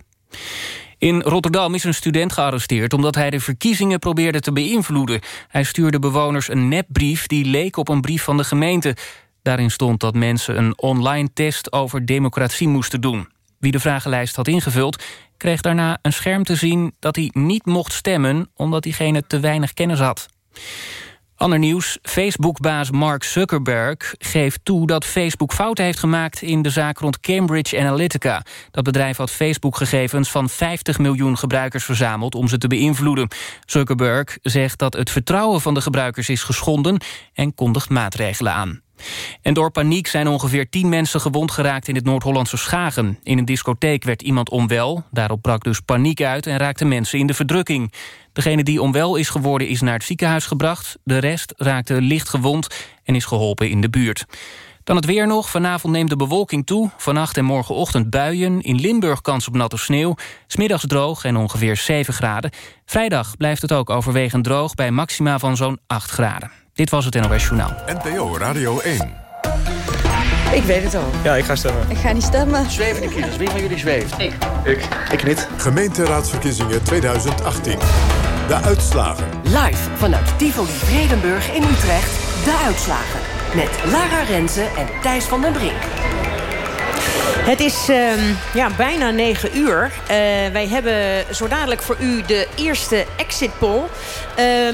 In Rotterdam is een student gearresteerd omdat hij de verkiezingen probeerde te beïnvloeden. Hij stuurde bewoners een nepbrief die leek op een brief van de gemeente. Daarin stond dat mensen een online test over democratie moesten doen. Wie de vragenlijst had ingevuld, kreeg daarna een scherm te zien... dat hij niet mocht stemmen omdat diegene te weinig kennis had. Ander nieuws. Facebook-baas Mark Zuckerberg geeft toe dat Facebook fouten heeft gemaakt in de zaak rond Cambridge Analytica. Dat bedrijf had Facebook-gegevens van 50 miljoen gebruikers verzameld om ze te beïnvloeden. Zuckerberg zegt dat het vertrouwen van de gebruikers is geschonden en kondigt maatregelen aan. En door paniek zijn ongeveer tien mensen gewond geraakt in het Noord-Hollandse Schagen. In een discotheek werd iemand onwel. Daarop brak dus paniek uit en raakten mensen in de verdrukking. Degene die onwel is geworden is naar het ziekenhuis gebracht. De rest raakte licht gewond en is geholpen in de buurt. Dan het weer nog. Vanavond neemt de bewolking toe. Vannacht en morgenochtend buien. In Limburg kans op natte sneeuw. Smiddags droog en ongeveer 7 graden. Vrijdag blijft het ook overwegend droog... bij maxima van zo'n 8 graden. Dit was het NOS Journaal. NPO Radio 1. Ik weet het al. Ja, ik ga stemmen. Ik ga niet stemmen. Zwevende kiezers, wie van jullie zweeft? Ik. Ik. Ik niet. Gemeenteraadsverkiezingen 2018. De uitslagen. Live vanuit Tivoli Vredenburg in Utrecht. De uitslagen. Met Lara Rensen en Thijs van den Brink. Het is uh, ja, bijna negen uur. Uh, wij hebben zo dadelijk voor u de eerste exit poll. Uh,